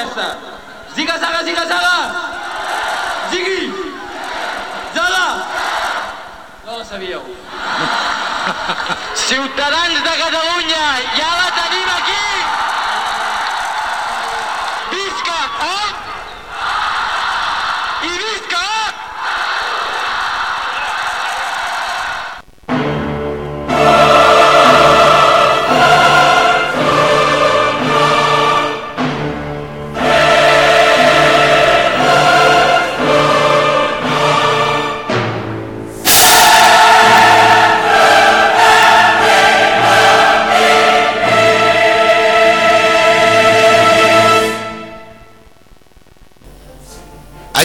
aquesta. Ziga, zaga, ziga, zaga! Zigui! Zaga! No la sabíeu. Ciutadans de Catalunya, ja la tenim aquí!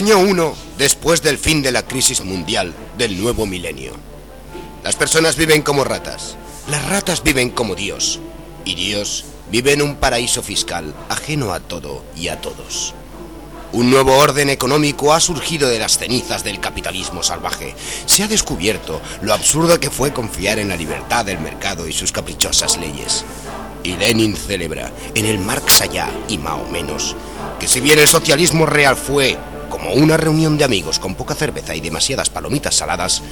Año 1 después del fin de la crisis mundial del nuevo milenio. Las personas viven como ratas, las ratas viven como Dios, y Dios vive en un paraíso fiscal ajeno a todo y a todos. Un nuevo orden económico ha surgido de las cenizas del capitalismo salvaje. Se ha descubierto lo absurdo que fue confiar en la libertad del mercado y sus caprichosas leyes. Y Lenin celebra, en el Marx allá y Mao menos, que si bien el socialismo real fue como una reunión de amigos con poca cerveza y demasiadas palomitas saladas,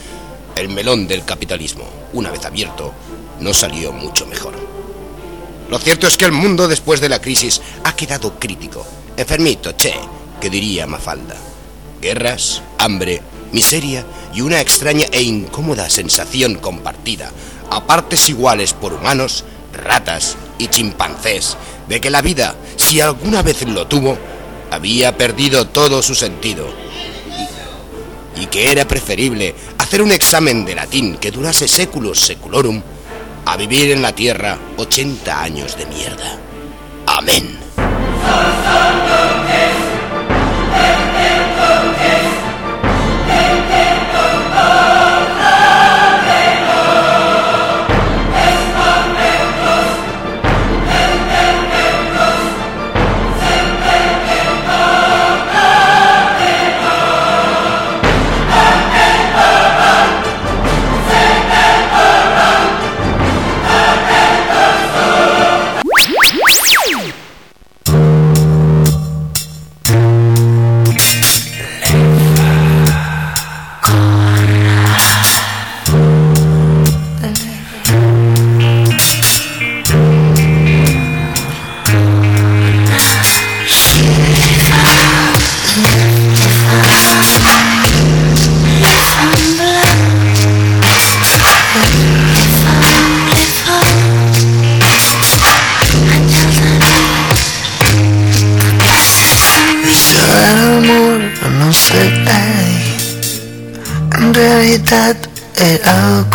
el melón del capitalismo, una vez abierto, no salió mucho mejor. Lo cierto es que el mundo después de la crisis ha quedado crítico, enfermito, che, que diría Mafalda. Guerras, hambre, miseria y una extraña e incómoda sensación compartida, a partes iguales por humanos, ratas y chimpancés, de que la vida, si alguna vez lo tuvo, había perdido todo su sentido. Y, que era preferible hacer un examen de latín que durase seculus seculorum a vivir en la tierra 80 años de mierda. Amén.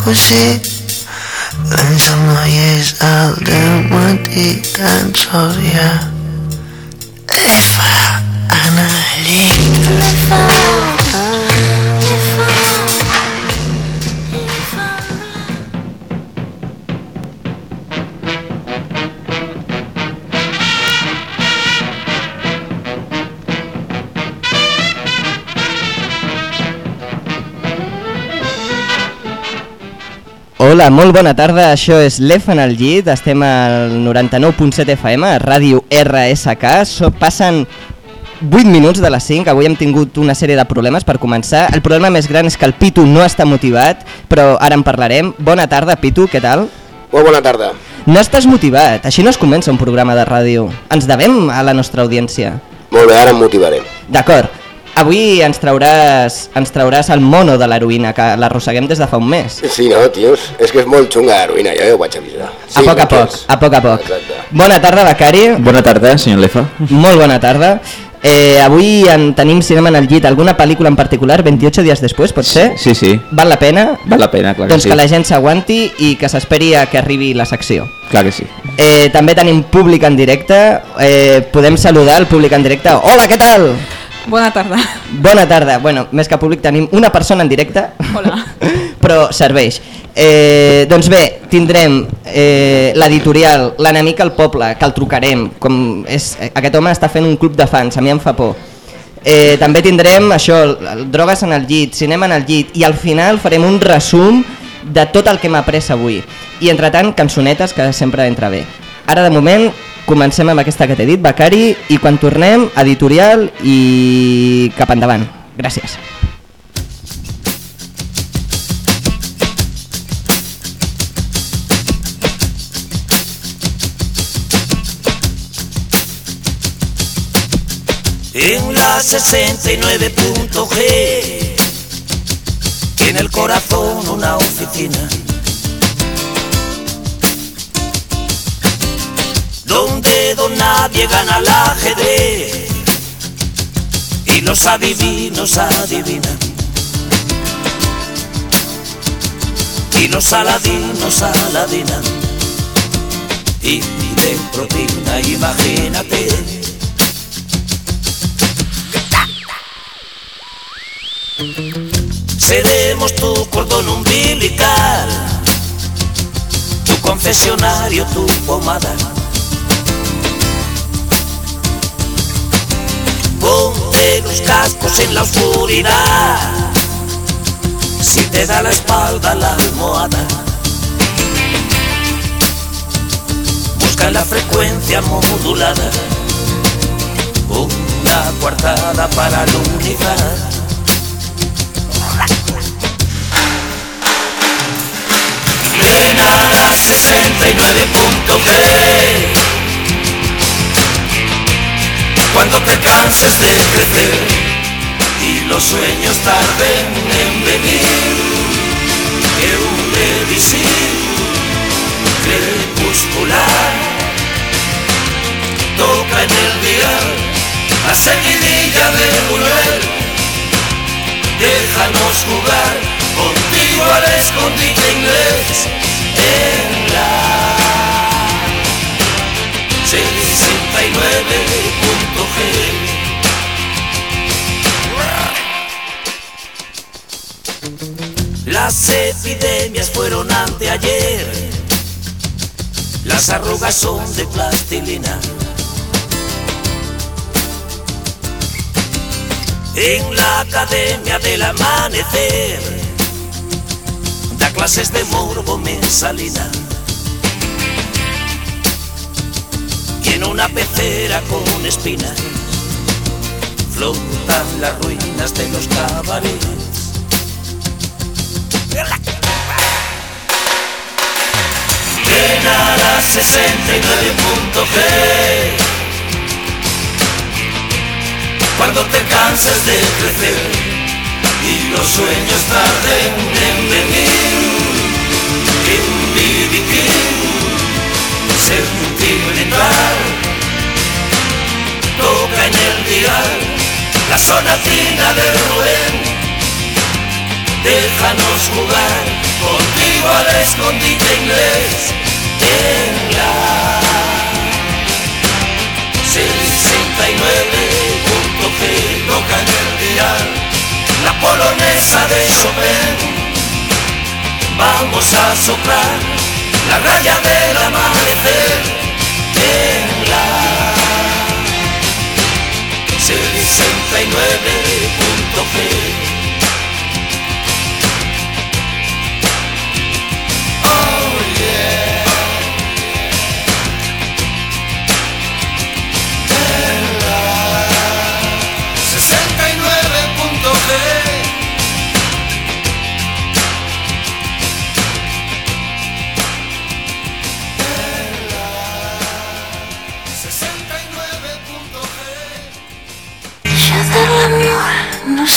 was it? Learned some years out than what. Hola, molt bona tarda, això és l'F en el llit, estem al 99.7 FM, ràdio RSK, so, passen 8 minuts de les 5, avui hem tingut una sèrie de problemes per començar, el problema més gran és que el Pitu no està motivat, però ara en parlarem. Bona tarda, Pitu, què tal? Molt bona tarda. No estàs motivat, així no es comença un programa de ràdio. Ens devem a la nostra audiència. Molt bé, ara em motivaré. D'acord, avui ens trauràs, ens trauràs el mono de l'heroïna, que l'arrosseguem des de fa un mes. Sí, no, tios, és que és molt xunga l'heroïna, ja ho vaig avisar. a poc a poc, a poc a poc. Exacte. Bona tarda, Becari. Bona tarda, senyor Lefa. Molt bona tarda. Eh, avui en tenim cinema en el llit. Alguna pel·lícula en particular, 28 dies després, pot ser? Sí, sí, Val la pena? val la pena, clar que Doncs sí. que la gent s'aguanti i que s'esperi a que arribi la secció. Clar que sí. Eh, també tenim públic en directe. Eh, podem saludar el públic en directe. Hola, què tal? Bona tarda. Bona tarda. Bueno, més que públic tenim una persona en directe. Hola. Però serveix. Eh, doncs bé, tindrem eh, l'editorial L'enemic al poble, que el trucarem. Com és, aquest home està fent un club de fans, a mi em fa por. Eh, també tindrem això, drogues en el llit, cinema en el llit i al final farem un resum de tot el que hem après avui. I entretant, cançonetes que sempre entra bé. Ara de moment comencem amb aquesta que t'he dit, Becari, i quan tornem, editorial i cap endavant. Gràcies. en la 69.g, en el corazón una oficina. Nadie gana al ajedrez y los adivinos adivinan. Y los aladinos aladinan. Y de proteína, imagínate. Seremos tu cordón umbilical, tu confesionario, tu pomada. Ponte los cascos en la oscuridad, si te da la espalda la almohada. Busca la frecuencia modulada, una coartada para la unidad. Ven a la 69.g Cuando te canses de crecer y los sueños tarden en venir, que un elixir crepuscular toca en el día la seguidilla de Buñuel. Déjanos jugar contigo al escondite inglés en la 69.g Las epidemias fueron anteayer, las arrugas son de plastilina. En la academia del amanecer, da clases de morbo mensalina. En una pecera con espinas, flotan las ruinas de los cabarets. Ven a la 69.g Cuando te canses de crecer y los sueños tarden en venir. Que un BB sentimental Toca en el dial la sonatina de Rubén. Déjanos jugar contigo al escondite inglés en la 69.g toca en el dial la polonesa de Chopin. Vamos a soplar la raya del amanecer en la 69.g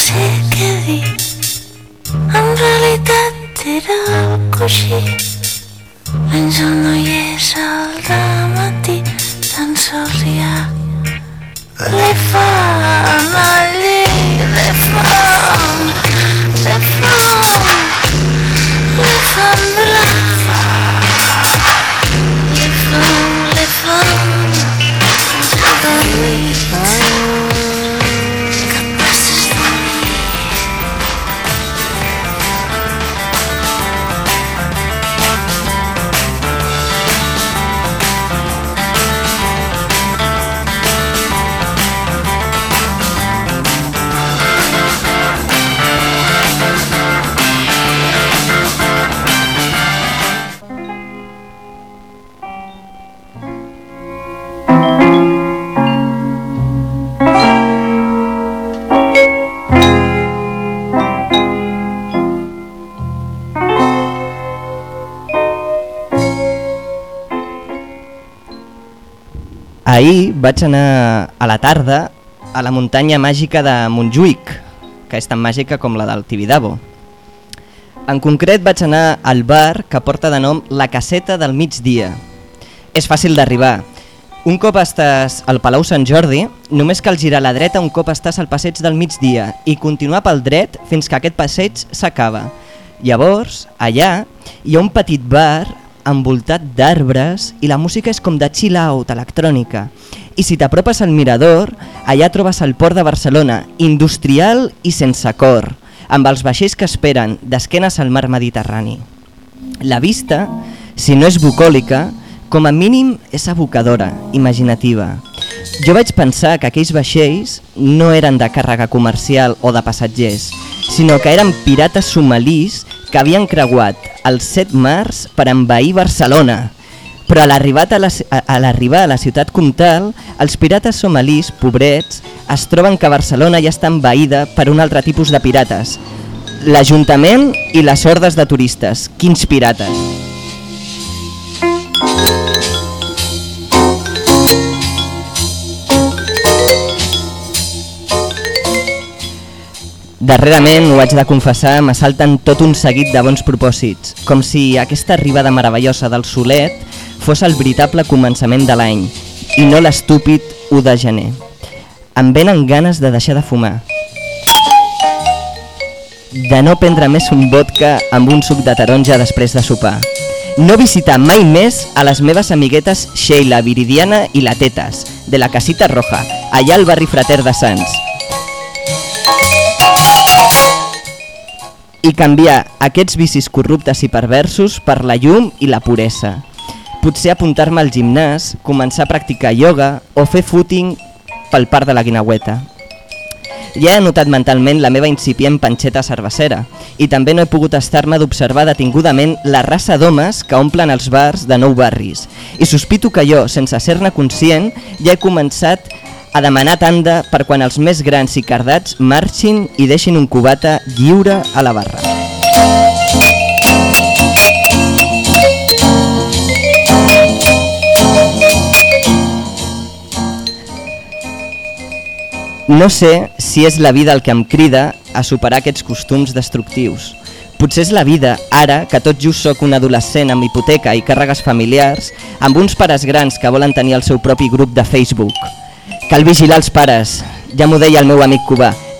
sé què dir. En realitat era algo així. L'Àngel no hi és al matí, tan sols hi ha l'Efan allí, l'Efan, l'Efan, l'Efan de l'Efan, l'Efan, ahir vaig anar a la tarda a la muntanya màgica de Montjuïc, que és tan màgica com la del Tibidabo. En concret vaig anar al bar que porta de nom La Caseta del Migdia. És fàcil d'arribar. Un cop estàs al Palau Sant Jordi, només cal girar a la dreta un cop estàs al passeig del migdia i continuar pel dret fins que aquest passeig s'acaba. Llavors, allà, hi ha un petit bar envoltat d'arbres i la música és com de chill out, electrònica. I si t'apropes al mirador, allà trobes el port de Barcelona, industrial i sense cor, amb els vaixells que esperen d'esquenes al mar Mediterrani. La vista, si no és bucòlica, com a mínim és abocadora, imaginativa. Jo vaig pensar que aquells vaixells no eren de càrrega comercial o de passatgers, sinó que eren pirates somalís que havien creuat els set mars per envair Barcelona. Però a l'arribar a, la, a a la ciutat comtal, els pirates somalís, pobrets, es troben que Barcelona ja està envaïda per un altre tipus de pirates. L'Ajuntament i les hordes de turistes. Quins pirates! Darrerament, ho haig de confessar, m'assalten tot un seguit de bons propòsits, com si aquesta arribada meravellosa del solet fos el veritable començament de l'any i no l'estúpid 1 de gener. Em venen ganes de deixar de fumar, de no prendre més un vodka amb un suc de taronja després de sopar, no visitar mai més a les meves amiguetes Sheila, Viridiana i la Tetes, de la Casita Roja, allà al barri Frater de Sants, i canviar aquests vicis corruptes i perversos per la llum i la puresa. Potser apuntar-me al gimnàs, començar a practicar ioga o fer footing pel parc de la Guinaueta. Ja he notat mentalment la meva incipient panxeta cervecera i també no he pogut estar-me d'observar detingudament la raça d'homes que omplen els bars de nou barris. I sospito que jo, sense ser-ne conscient, ja he començat a demanar tanda per quan els més grans i cardats marxin i deixin un cubata lliure a la barra. No sé si és la vida el que em crida a superar aquests costums destructius. Potser és la vida, ara, que tot just sóc un adolescent amb hipoteca i càrregues familiars, amb uns pares grans que volen tenir el seu propi grup de Facebook. Cal vigilar als pares, ja m'ho deia el meu amic.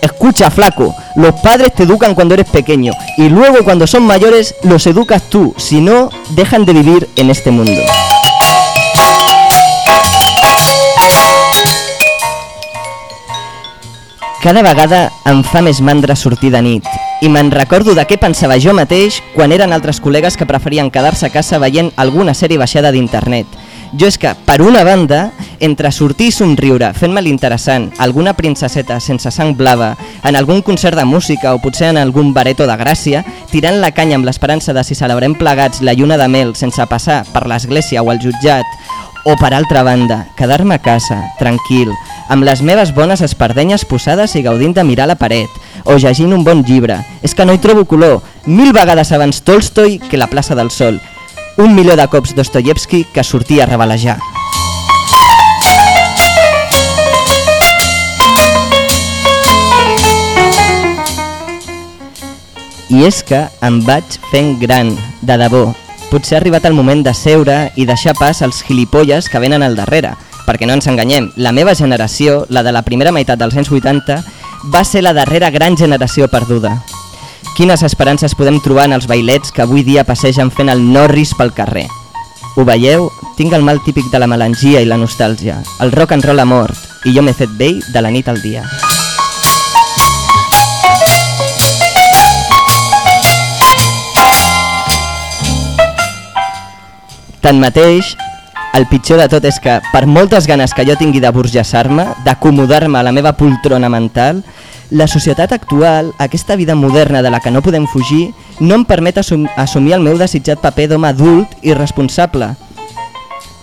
Escucha, flaco, los padres te educan cuando eres pequeño y luego cuando son mayores los educas tú, si no, dejan de vivir en este mundo. Cada vegada em fa més mandra sortir de nit i me'n recordo de què pensava jo mateix quan eren altres col·legues que preferien quedar-se a casa veient alguna sèrie baixada d'internet. Jo és que, per una banda, entre sortir i somriure, fent-me l'interessant, alguna princeseta sense sang blava, en algun concert de música o potser en algun bareto de gràcia, tirant la canya amb l'esperança de si celebrem plegats la lluna de mel sense passar per l'església o el jutjat, o per altra banda, quedar-me a casa, tranquil, amb les meves bones espardenyes posades i gaudint de mirar la paret, o llegint un bon llibre. És que no hi trobo color, mil vegades abans Tolstoi que la plaça del Sol. Un milió de cops Dostoyevsky que sortia a revelejar. I és que em vaig fent gran, de debò. Potser ha arribat el moment de seure i deixar pas als gilipolles que venen al darrere, perquè no ens enganyem, la meva generació, la de la primera meitat dels anys 80, va ser la darrera gran generació perduda. Quines esperances podem trobar en els bailets que avui dia passegen fent el Norris pel carrer? Ho veieu? Tinc el mal típic de la melangia i la nostàlgia. El rock and roll ha mort i jo m'he fet vell de la nit al dia. Tanmateix, el pitjor de tot és que, per moltes ganes que jo tingui de burgesar-me, d'acomodar-me a la meva poltrona mental, la societat actual, aquesta vida moderna de la que no podem fugir, no em permet assum assumir el meu desitjat paper d'home adult i responsable.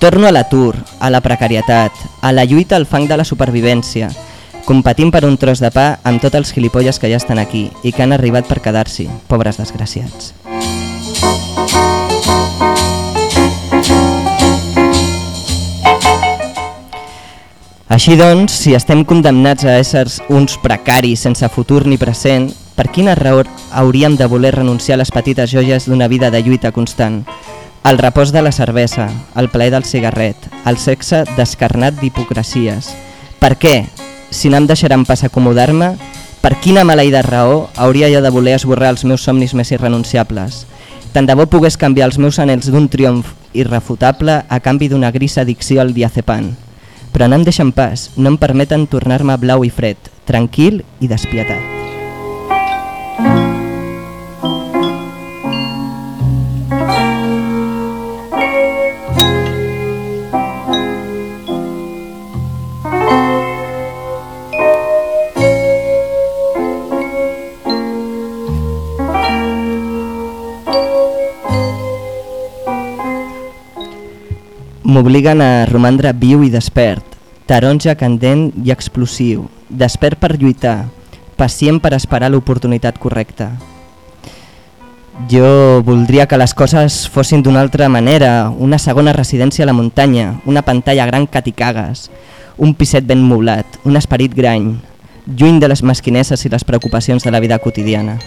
Torno a l'atur, a la precarietat, a la lluita al fang de la supervivència, competint per un tros de pa amb tots els gilipolles que ja estan aquí i que han arribat per quedar-s'hi, pobres desgraciats. Així doncs, si estem condemnats a éssers uns precaris sense futur ni present, per quina raó hauríem de voler renunciar a les petites joies d'una vida de lluita constant? El repòs de la cervesa, el plaer del cigarret, el sexe descarnat d'hipocresies. Per què? Si no em deixaran pas acomodar-me, per quina maleïda raó hauria jo de voler esborrar els meus somnis més irrenunciables? Tant de bo pogués canviar els meus anells d'un triomf irrefutable a canvi d'una grisa addicció al diazepam. Però no em deixen pas, no em permeten tornar-me blau i fred, tranquil i despietat. M'obliguen a romandre viu i despert, taronja candent i explosiu, despert per lluitar, pacient per esperar l'oportunitat correcta. Jo voldria que les coses fossin d'una altra manera, una segona residència a la muntanya, una pantalla gran que t'hi cagues, un piset ben moblat, un esperit grany, lluny de les mesquineses i les preocupacions de la vida quotidiana.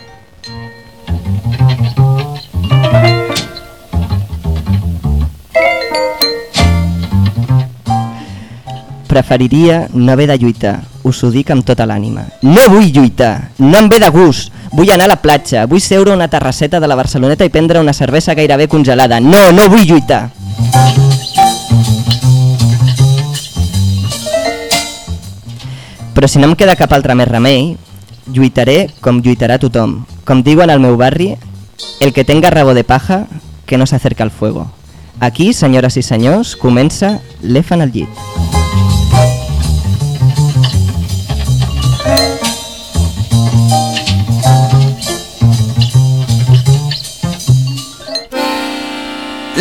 Preferiria no haver de lluitar, us ho dic amb tota l'ànima. No vull lluitar, no em ve de gust, vull anar a la platja, vull seure una terrasseta de la Barceloneta i prendre una cervesa gairebé congelada. No, no vull lluitar. Però si no em queda cap altre més remei, lluitaré com lluitarà tothom. Com diuen al meu barri, el que tenga rabo de paja, que no s'acerca al fuego. Aquí, senyores i senyors, comença l'EFA en el llit.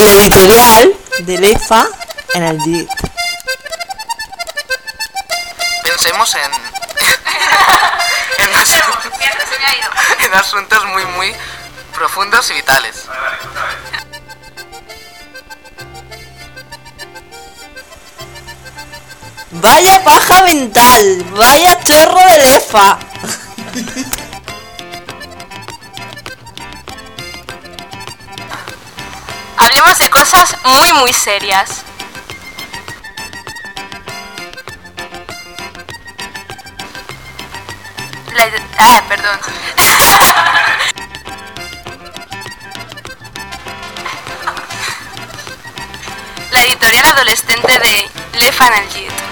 La editorial de l'EFA en el llit. Pensemos en, en asuntos muy, muy profundos y vitales. Vaya paja mental, vaya chorro de l'EFA. Hablemos de cosas muy muy serias. La ah, perdón. La editorial adolescente de Le Fanalgit.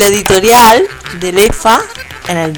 La editorial de l'EFA en el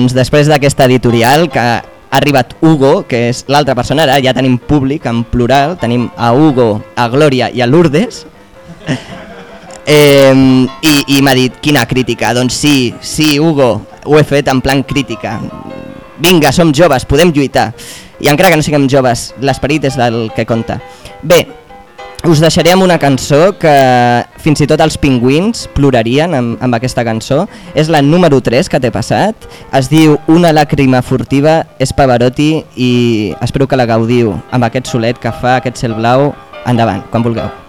doncs, després d'aquesta editorial que ha arribat Hugo, que és l'altra persona, ara ja tenim públic en plural, tenim a Hugo, a Glòria i a Lourdes, eh, i, i m'ha dit, quina crítica? Doncs sí, sí, Hugo, ho he fet en plan crítica. Vinga, som joves, podem lluitar. I encara que no siguem joves, l'esperit és el que compta. Bé, us deixaré amb una cançó que fins i tot els pingüins plorarien amb, amb aquesta cançó. És la número 3 que t'he passat. Es diu Una làgrima furtiva, és Pavarotti i espero que la gaudiu amb aquest solet que fa aquest cel blau. Endavant, quan vulgueu.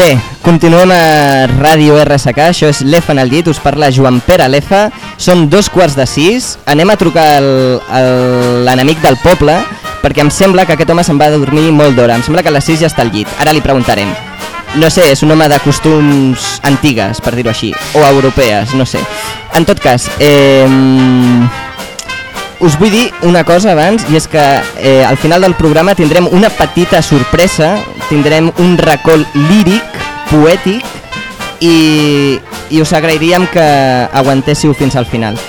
Bé, continuem a Ràdio RSK, això és l'EFA en el llit, us parla Joan Pere l'EFA, són dos quarts de sis, anem a trucar l'enemic del poble, perquè em sembla que aquest home se'n va a dormir molt d'hora, em sembla que a les 6 ja està al llit, ara li preguntarem. No sé, és un home de costums antigues, per dir-ho així, o europees, no sé. En tot cas, eh, us vull dir una cosa abans, i és que eh, al final del programa tindrem una petita sorpresa, tindrem un racó líric, poètic, i, i us agrairíem que aguantéssiu fins al final.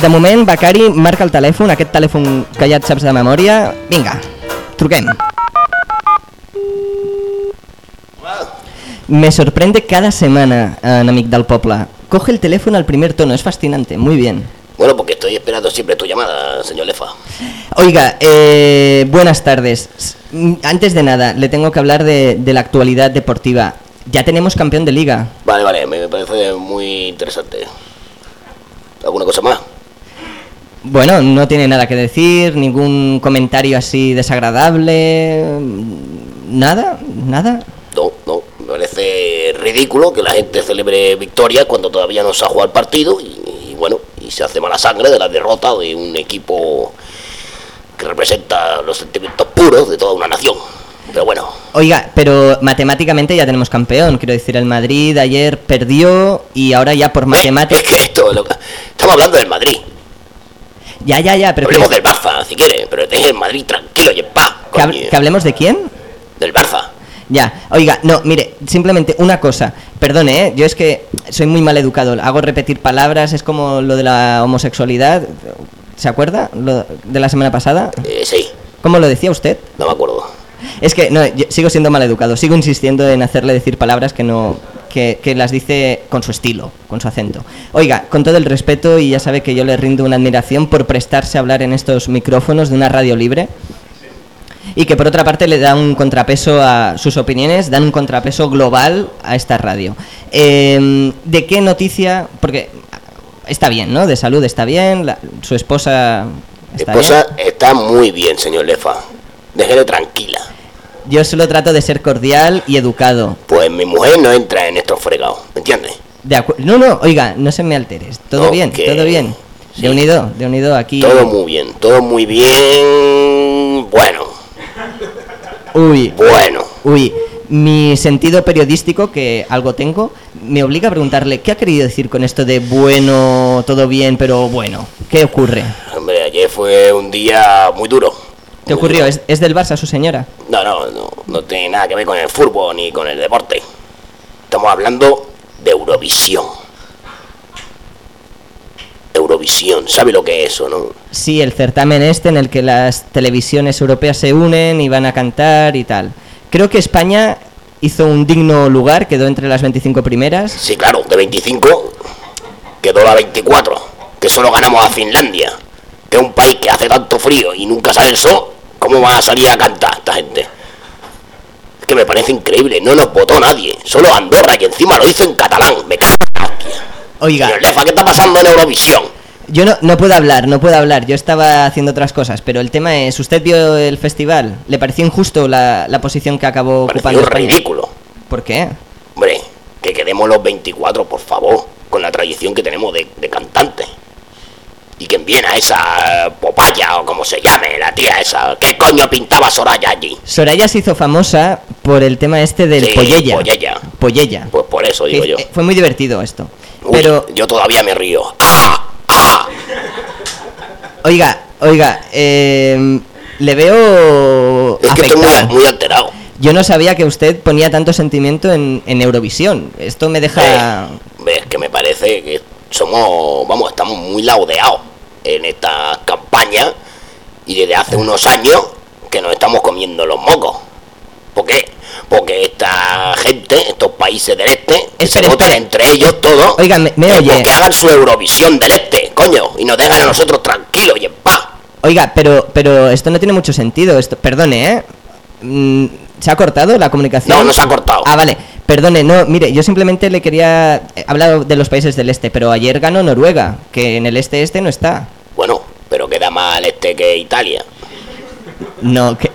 De moment, Becari, marca el telèfon, aquest telèfon que ja et saps de memòria. Vinga, truquem. Me sorprende cada semana, eh, enemic del poble. Coge el teléfono al primer tono, es fascinante, muy bien. Bueno, porque estoy esperando siempre tu llamada, señor Lefa. Oiga, eh, buenas tardes. Antes de nada, le tengo que hablar de, de la actualidad deportiva. Ya tenemos campeón de liga. Vale, vale, me parece muy interesante. ¿Alguna cosa más? Bueno, no tiene nada que decir, ningún comentario así desagradable. Nada, nada. No, no, me parece ridículo que la gente celebre victorias cuando todavía no se ha jugado el partido y, y bueno, y se hace mala sangre de la derrota de un equipo que representa los sentimientos puros de toda una nación. Pero bueno, Oiga, pero matemáticamente ya tenemos campeón. Quiero decir, el Madrid ayer perdió y ahora ya por matemáticas... es que esto, lo estamos hablando del Madrid. Ya, ya, ya, pero... Hablemos que- del Barça, si quiere, pero deje el Madrid tranquilo y en paz. que, que hablemos de quién? del Barça. Ya, oiga, no, mire, simplemente una cosa, perdone, ¿eh? yo es que soy muy mal educado, hago repetir palabras, es como lo de la homosexualidad, ¿se acuerda? Lo de la semana pasada. Eh, sí, ¿Cómo lo decía usted? no me acuerdo. Es que no, yo sigo siendo mal educado, sigo insistiendo en hacerle decir palabras que no que, que las dice con su estilo, con su acento. Oiga, con todo el respeto y ya sabe que yo le rindo una admiración por prestarse a hablar en estos micrófonos de una radio libre y que por otra parte le da un contrapeso a sus opiniones, dan un contrapeso global a esta radio. Eh, ¿De qué noticia? Porque está bien, ¿no? De salud está bien, la- su esposa está esposa bien. está muy bien, señor Lefa. Déjele tranquila. Yo solo trato de ser cordial y educado. Pues mi mujer no entra en estos fregados, ¿me entiendes? De no, no, oiga, no se me alteres. Todo bien, todo bien. De unido, de unido aquí. Todo muy bien, todo muy bien. Uy, bueno. uy. Mi sentido periodístico, que algo tengo, me obliga a preguntarle qué ha querido decir con esto de bueno, todo bien, pero bueno. ¿Qué ocurre? Hombre, ayer fue un día muy duro. ¿Qué ocurrió? ¿Es, es del Barça su señora? No, no, no, no tiene nada que ver con el fútbol ni con el deporte. Estamos hablando de Eurovisión. Eurovisión, ¿sabe lo que es eso, no? Sí, el certamen este en el que las televisiones europeas se unen y van a cantar y tal. Creo que España hizo un digno lugar, quedó entre las 25 primeras. Sí, claro, de 25 quedó la 24, que solo ganamos a Finlandia, que es un país que hace tanto frío y nunca sale el sol. ¿Cómo van a salir a cantar esta gente? Es que me parece increíble, no nos votó nadie, solo Andorra, y encima lo hizo en catalán. Me cago en la hostia. Oiga, Lefa, ¿qué está pasando en Eurovisión? yo no, no puedo hablar, no puedo hablar, yo estaba haciendo otras cosas, pero el tema es, ¿usted vio el festival? ¿Le pareció injusto la, la posición que acabó ocupando Pareció España? ridículo. ¿Por qué? Hombre, que quedemos los 24, por favor, con la tradición que tenemos de, de cantantes. Y que viene a esa popaya, o como se llame, la tía esa. ¿Qué coño pintaba Soraya allí? Soraya se hizo famosa por el tema este del Sí, Pollella. Pollella. Pollella. Pues por eso digo Que, yo. eh, Fue muy divertido esto. Uy, Pero, yo todavía me río. oiga, oiga, eh, le veo Es que estoy muy, alterado. Yo no sabía que usted ponía tanto sentimiento en, en Eurovisión. Esto me deja... Ves que me parece que somos, vamos, estamos muy laudeados en esta campaña y desde hace unos años que nos estamos comiendo los mocos. ¿Por qué? Porque esta gente, estos países del este, que se votan entre ellos todos, Oiga, me, oye. porque hagan su Eurovisión del este, coño, y nos dejan a nosotros tranquilos y en paz. Oiga, pero, pero esto no tiene mucho sentido. Esto, perdone, ¿eh? Mm, ¿Se ha cortado la comunicación? No, no se ha cortado. Ah, vale. Perdone, no, mire, yo simplemente le quería eh, hablar de los países del este, pero ayer ganó Noruega, que en el este este no está. Bueno, pero queda más al este que Italia. No, que-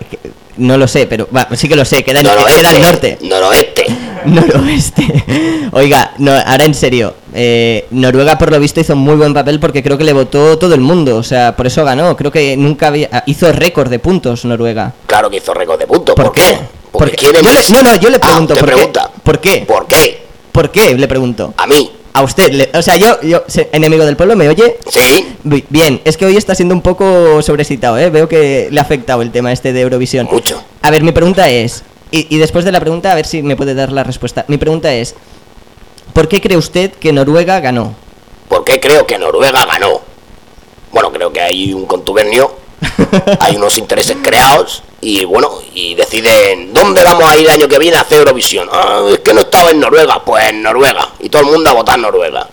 no lo sé, pero va, sí que lo sé, queda, en- Noroeste, queda al norte. Noroeste. Noroeste. Oiga, no, ahora en serio, eh, Noruega por lo visto hizo muy buen papel porque creo que le votó todo el mundo, o sea, por eso ganó. Creo que nunca había, ah, hizo récord de puntos Noruega. Claro que hizo récord de puntos. ¿Por, qué? Porque, yo le- no, no, yo le Ah, pregunto, ¿por qué? ¿Por qué? ¿Por qué? ¿Por qué? Le pregunto. A mí. A usted, le- o sea, yo, yo, enemigo del pueblo, ¿me oye? Sí. Bi- Bien, es que hoy está siendo un poco sobrecitado, ¿eh? Veo que le ha afectado el tema este de Eurovisión. Mucho. A ver, mi pregunta es, y, y después de la pregunta, a ver si me puede dar la respuesta. Mi pregunta es, ¿por qué cree usted que Noruega ganó? ¿Por qué creo que Noruega ganó? Bueno, creo que hay un contubernio, hay unos intereses creados y bueno, y deciden dónde vamos a ir el año que viene a hacer Eurovisión. Ah, es que no estaba en Noruega, pues en Noruega. Y todo el mundo a votar Noruega.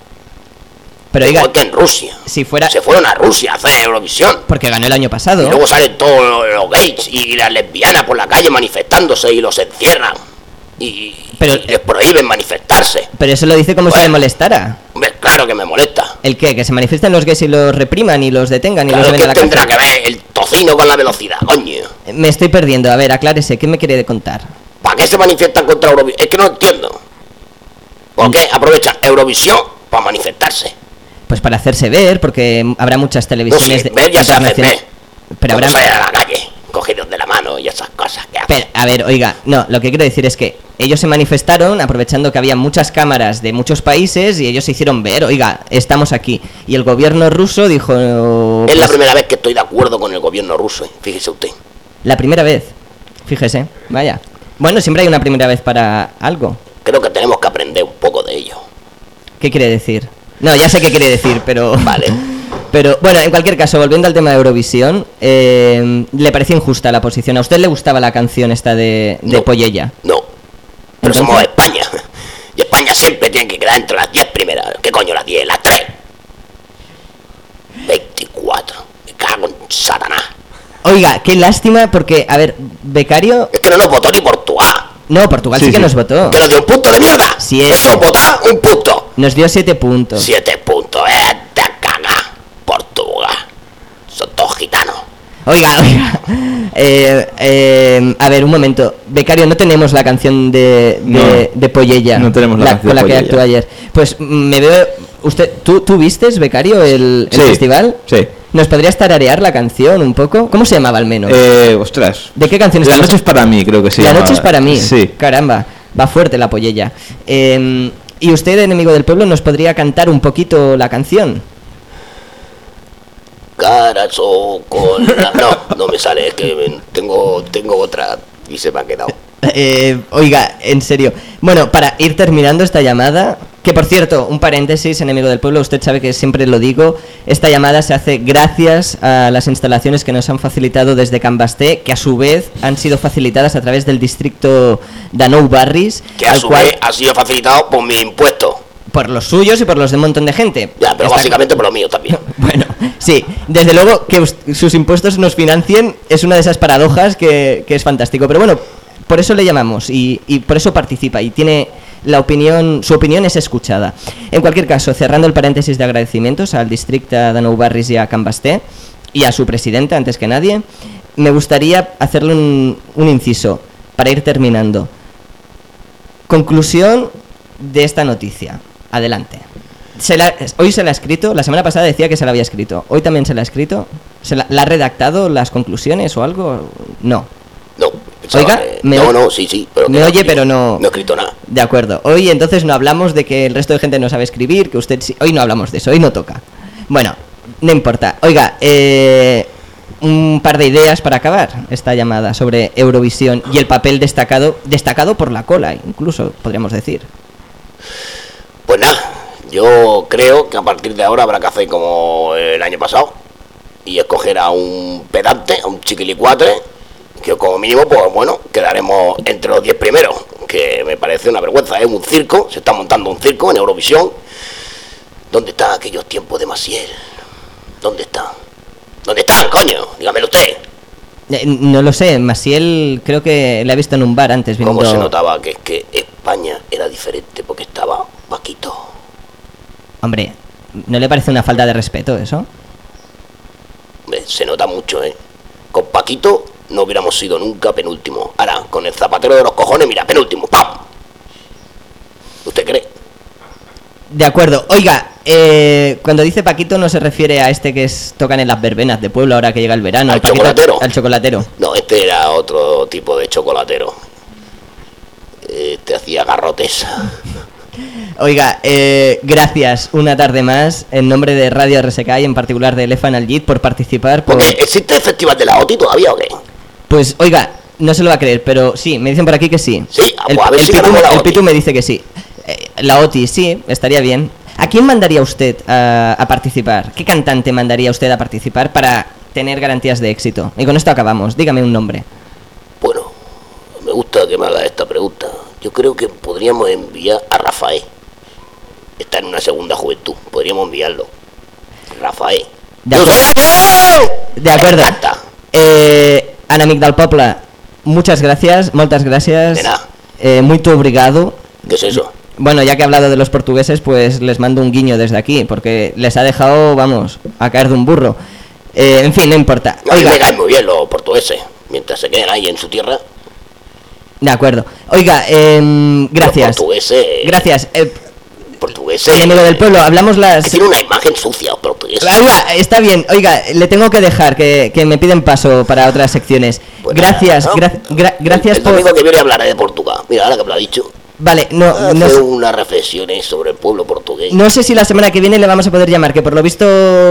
Pero oiga, Igual que en Rusia. si fuera... Se fueron a Rusia a hacer Eurovisión. Porque ganó el año pasado. Y luego salen todos los gays y las lesbianas por la calle manifestándose y los encierran. Y, Pero- y les prohíben manifestarse. Pero eso lo dice como si le molestara. Hombre, claro que me molesta. ¿El qué? ¿Que se manifiesten los gays y los repriman y los detengan y los lleven a la tendrá cárcel? que ver el tocino con la velocidad, coño. Me estoy perdiendo. A ver, aclárese. ¿Qué me quiere contar? ¿Para qué se manifiestan contra Eurovisión? Es que no entiendo. ¿Por qué aprovechan Eurovisión para manifestarse? Pues para hacerse ver, porque habrá muchas No televisiones sé, de- ver ya se hace internacionales. ver. Pero habrá... a la calle, mano y esas cosas que hacen. Pero, a ver, oiga, no, lo que quiero decir es que ellos se manifestaron aprovechando que había muchas cámaras de muchos países y ellos se hicieron ver, oiga, estamos aquí. Y el gobierno ruso dijo... es la pues, primera vez que estoy de acuerdo con el gobierno ruso, eh, fíjese usted. la primera vez, fíjese, vaya. Bueno, siempre hay una primera vez para algo. Creo que tenemos que aprender un poco de ello. ¿Qué quiere decir? No, ya sé qué quiere decir, pero... Vale. Pero bueno, en cualquier caso, volviendo al tema de Eurovisión, eh, ¿le pareció injusta la posición? ¿A usted le gustaba la canción esta de, de Poyella? No. Pero somos España. Y España siempre tiene que quedar entre las 10 primeras. ¿Qué coño las 10? Las 3. 24. Me cago en Satanás. Oiga, qué lástima porque, a ver, becario... Es que no nos votó ni Portugal. No, Portugal sí, Sí, que sí. nos votó. Que nos dio un punto de mierda. Siete. Eso, votar un punto. Nos dio siete puntos. 7 puntos. Eh. Son todos gitanos. Oiga, oiga. Eh, eh, a ver, un momento. Becario, no tenemos la canción de, de, No. de Poyella. No tenemos la canción Con la que actuó ayer. Pues mm, me veo... Usted, ¿tú, ¿Tú vistes, Becario, el, el Sí, festival? sí. ¿Nos podrías tararear la canción un poco? ¿Cómo se llamaba al menos? Eh, ostras. ¿De qué canción La estamos? noche es para mí, creo que sí. la noche es para mí. Sí. Caramba, va fuerte la Poyella. Eh, ¿Y usted, enemigo del pueblo, nos podría cantar un poquito la canción? Carazo con la... No, no me sale. Es que tengo, tengo otra y se me ha quedado. Eh, oiga, en serio. Bueno, para ir terminando esta llamada, que por cierto, un paréntesis, enemigo del pueblo, usted sabe que siempre lo digo, esta llamada se hace gracias a las instalaciones que nos han facilitado desde Cambasté, que a su vez han sido facilitadas a través del distrito Danou Barris, Que a al su cual- vez ha sido facilitado por mi impuesto. por los suyos y por los de un montón de gente. Ya, pero Está- básicamente por lo mío también. Bueno, sí, desde luego que us- sus impuestos nos financien es una de esas paradojas que, es fantástico. Pero bueno, por eso le llamamos y, por eso participa y tiene la opinión, su opinión es escuchada. En cualquier caso, cerrando el paréntesis de agradecimientos al distrito de Nou Barris y a Cambasté y a su presidenta, antes que nadie, me gustaría hacerle un inciso para ir terminando. Conclusión de esta noticia. Adelante. Se la- hoy se la ha escrito, la semana pasada decía que se la había escrito. Hoy también se la ha escrito. ¿Se la, la ha redactado las conclusiones o algo? No. No. pensaba Oiga, me no, no, sí, sí. Pero me oye, pero no. No he escrito nada. De acuerdo. Hoy entonces no hablamos de que el resto de gente no sabe escribir, que usted sí. Hoy no hablamos de eso, hoy no toca. Bueno, no importa. Oiga, eh, un par de ideas para acabar esta llamada sobre Eurovisión y el papel destacado, destacado por la cola, incluso, podríamos decir. Pues nada, yo creo que a partir de ahora habrá que hacer como el año pasado y escoger a un pedante, a un chiquilicuatre, que como mínimo, pues bueno, quedaremos entre los 10 primeros, que me parece una vergüenza, es un circo, se está montando un circo en Eurovisión. ¿Dónde están aquellos tiempos de Maciel? ¿Dónde están? ¿Dónde están, coño? Dígamelo usted. Eh, no lo sé, Masiel creo que la he visto en un bar antes viendo... ¿Cómo se notaba que es que España era diferente porque estaba Paquito? Hombre, ¿no le parece una falta de respeto eso? Se nota mucho, ¿eh? Con Paquito no hubiéramos sido nunca penúltimo. Ahora, con el zapatero de los cojones, mira, penúltimo. ¡Pam! ¿Usted cree? De acuerdo. Oiga, eh, cuando dice Paquito no se refiere a este que es, tocan en las verbenas de pueblo ahora que llega el verano. ¿Al Paquito- chocolatero? Al chocolatero. No, este era otro tipo de chocolatero. Este hacía garrotes. Oiga, eh, gracias una tarde más en nombre de Radio RSK y en particular de Elefan Aljit por participar. Por... Porque existe el festival de la OTI todavía o qué? Pues oiga, no se lo va a creer, pero sí, me dicen por aquí que sí. Sí, el, pues a ver el si Pitu, la el. Pitu me dice que sí. Eh, la OTI, sí, estaría bien. ¿A quién mandaría usted a, a participar? ¿Qué cantante mandaría usted a participar para tener garantías de éxito? Y con esto acabamos. Dígame un nombre. Me gusta que me haga esta pregunta. Yo creo que podríamos enviar a Rafael. Está en una segunda juventud. Podríamos enviarlo. Rafael. De acuerdo. De acuerdo. Eh, Anamic del Poble, muchas gracias, muchas gracias. Eh, muito obrigado. ¿Qué es eso? Bueno, ya que he hablado de los portugueses, pues les mando un guiño desde aquí, porque les ha dejado, vamos, a caer de un burro. Eh, en fin, no importa. A mí Oiga, me caen muy bien los portugueses. Mientras se queden ahí en su tierra, de acuerdo. Oiga, em, gracias. portugueses. Gracias. Eh, portugueses. enemigo del pueblo, hablamos las... Que tiene una imagen sucia, los portugueses. Oiga, está bien. Oiga, le tengo que dejar, que, que me piden paso para otras secciones. gracias, ¿no? gra- gra- gracias el por... domingo que viene hablaré de Portugal. Mira, ahora que me lo ha dicho. Vale, no, Hace no, sé- unas reflexiones sobre el pueblo portugués. no sé si la semana que viene le vamos a poder llamar, que por lo visto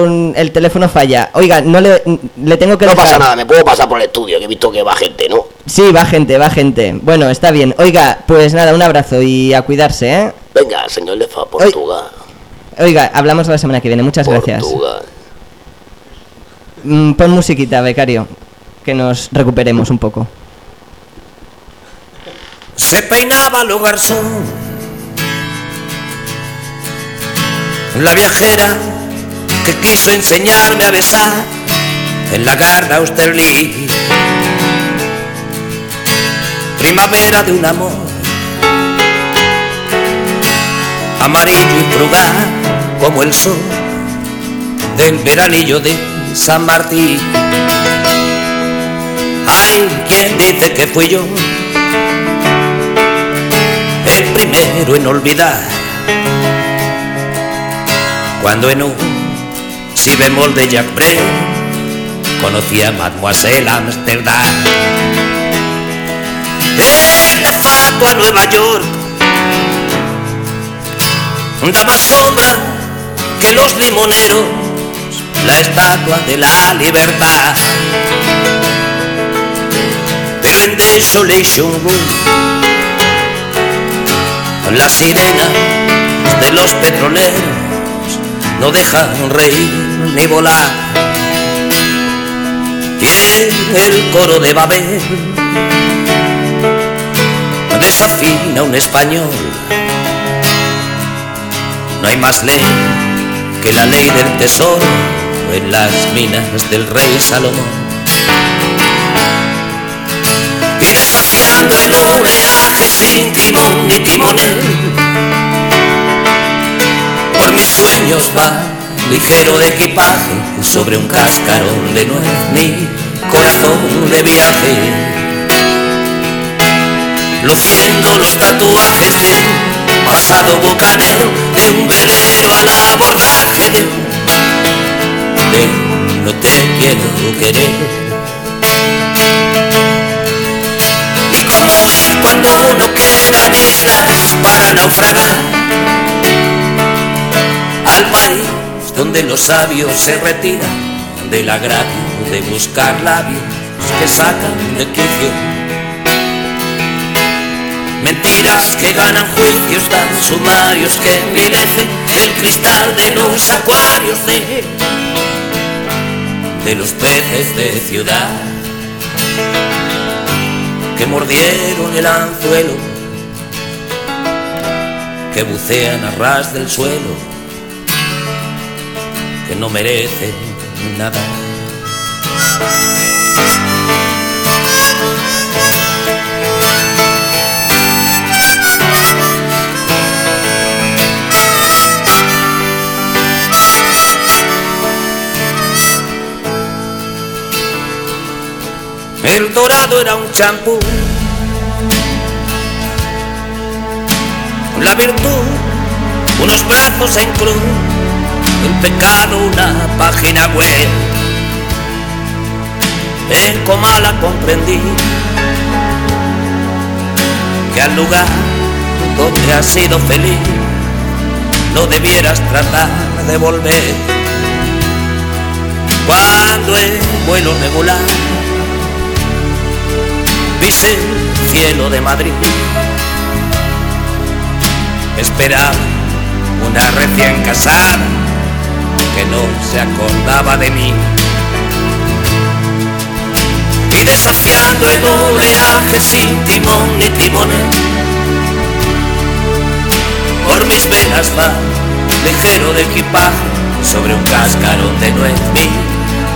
el teléfono falla. Oiga, no le, le tengo que No dejar. pasa nada, me puedo pasar por el estudio, que he visto que va gente, ¿no? Sí, va gente, va gente. Bueno, está bien. Oiga, pues nada, un abrazo y a cuidarse, ¿eh? Venga, señor Lefa, Portugal. Oiga, hablamos la semana que viene. Muchas gracias. Mm, pon musiquita, becario, que nos recuperemos un poco. Se peinaba lo garzón. La viajera que quiso enseñarme a besar en la garda Austerlitz. Primavera de un amor amarillo y frugal como el sol del veranillo de San Martín. Hay quien dice que fui yo primero en olvidar. Cuando en un si bemol de Jacques Brel conocí a Mademoiselle Amsterdam. De Fato Nueva York. Daba sombra que los limoneros la estatua de la libertad. Pero en Desolation Room las sirenas de los petroleros no dejan reír ni volar. Y el coro de Babel desafina un español. No hay más ley que la ley del tesoro en las minas del rey Salomón. El oleaje sin timón ni timonel. Por mis sueños va ligero de equipaje sobre un cascarón de nuez, mi corazón de viaje. Luciendo los tatuajes de un pasado bucanero, de un velero al abordaje no te quiero querer. Cuando uno queda en islas para naufragar al país donde los sabios se retiran del agravio de buscar labios que sacan de quicio. Mentiras que ganan juicios tan sumarios que envilecen el cristal de los acuarios de, de los peces de ciudad que mordieron el anzuelo, que bucean a ras del suelo, que no merecen nada. El dorado era un champú, la virtud, unos brazos en cruz, el pecado, una página web. En Comala comprendí que al lugar donde has sido feliz no debieras tratar de volver. Cuando en vuelo regular pise el cielo de Madrid. Esperaba una recién casada que no se acordaba de mí. Y desafiando el oleaje sin timón ni timonel, por mis venas va ligero de equipaje sobre un cascarón de nuez mi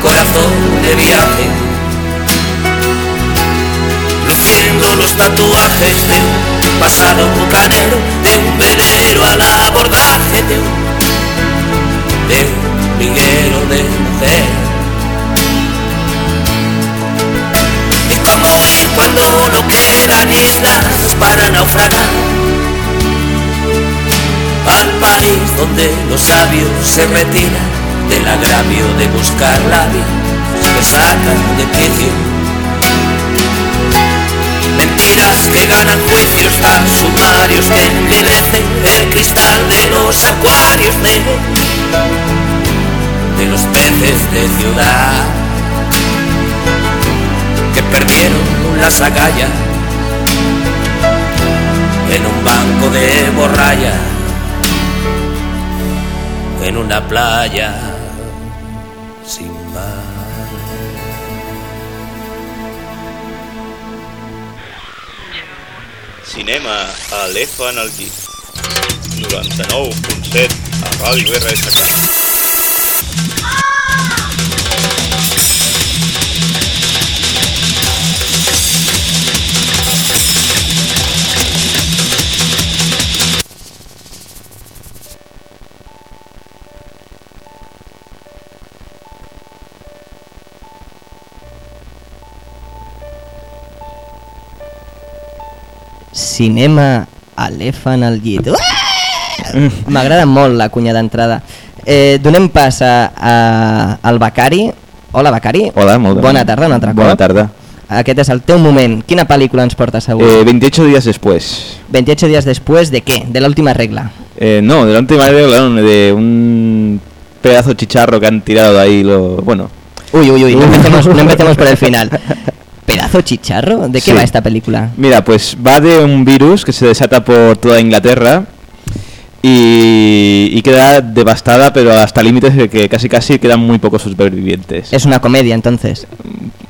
corazón de viaje los tatuajes de un pasado bucanero, de un velero al abordaje de un, de un liguero de mujer. Y como huir cuando no quedan islas para naufragar al país donde los sabios se retiran del agravio de buscar labios que sacan de quicio mentiras que ganan juicios tan sumarios que envilecen el cristal de los acuarios de, de los peces de ciudad que perdieron las agallas en un banco de borralla, en una playa Cinema a l'Elefant al llit. 99.7 a Ràdio RSK. Cinema elefant al llit. M'agrada molt la cunya d'entrada. Eh, donem pas a, a, al Becari. Hola, Becari. Hola, molt bé. Bona tarda, un altre Bona cop. tarda. Aquest és el teu moment. Quina pel·lícula ens portes avui? Eh, 28 días después. 28 días después de qué? De la última regla. Eh, no, de la última regla, no, de un pedazo chicharro que han tirado ahí lo... Bueno. Uy, uy, uy, no empecemos, no empecemos por el final. ¿Pedazo chicharro? ¿De qué Sí. va esta película? Mira, pues va de un virus que se desata por toda Inglaterra y, y queda devastada, pero hasta límites de que casi casi quedan muy pocos supervivientes. Es una comedia, entonces.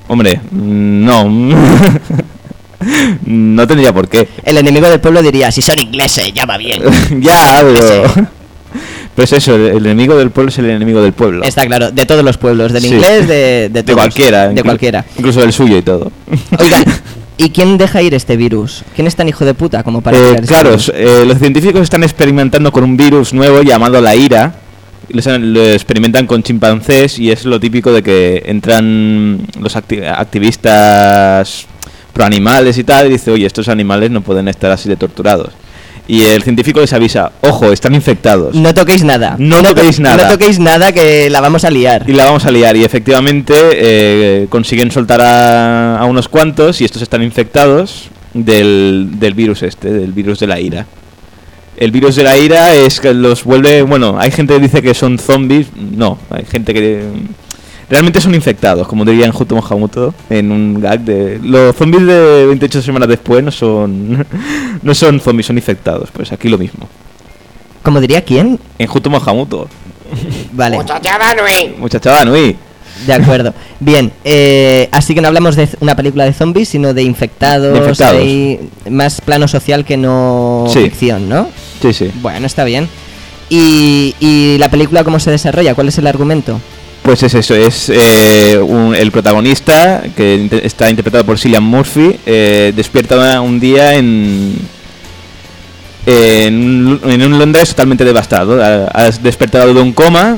Hombre, mm, no. no tendría por qué. El enemigo del pueblo diría, si son ingleses, ya va bien. ya, pero... Pero es eso, el, el enemigo del pueblo es el enemigo del pueblo. Está claro, de todos los pueblos, del Sí. inglés, de, de, de cualquiera. De inclu- cualquiera. Incluso del suyo y todo. Oiga, ¿y quién deja ir este virus? ¿Quién es tan hijo de puta como para Eh, este claro, eh, los científicos están experimentando con un virus nuevo llamado la ira. Lo, lo experimentan con chimpancés y es lo típico de que entran los acti- activistas pro animales y tal y dice, oye, estos animales no pueden estar así de torturados. Y el científico les avisa, ojo, están infectados. No toquéis nada. No toquéis to- nada. No toquéis nada que la vamos a liar. Y la vamos a liar y efectivamente eh, consiguen soltar a, a unos cuantos y estos están infectados del, del virus este, del virus de la ira. El virus de la ira es que los vuelve, bueno, hay gente que dice que son zombies, no, hay gente que realmente son infectados, como diría en Juto Mohamuto, en un gag de los zombies de 28 semanas después no son no son zombies, son infectados, pues aquí lo mismo. ¿Cómo diría quién? En Juto Mohamuto. Vale. Muchachada Nui. Muchachada Nui. De acuerdo. Bien, eh, así que no hablamos de una película de zombies, sino de infectados, De infectados. más plano social que no Sí. ficción, ¿no? Sí, sí. Bueno, está bien. ¿Y, y la película cómo se desarrolla? ¿Cuál es el argumento? Pues es eso, es eh, un- el protagonista, que está interpretado por Cillian Murphy, eh, despierta un día en, en, en un Londres totalmente devastado. Ha, has despertado de un coma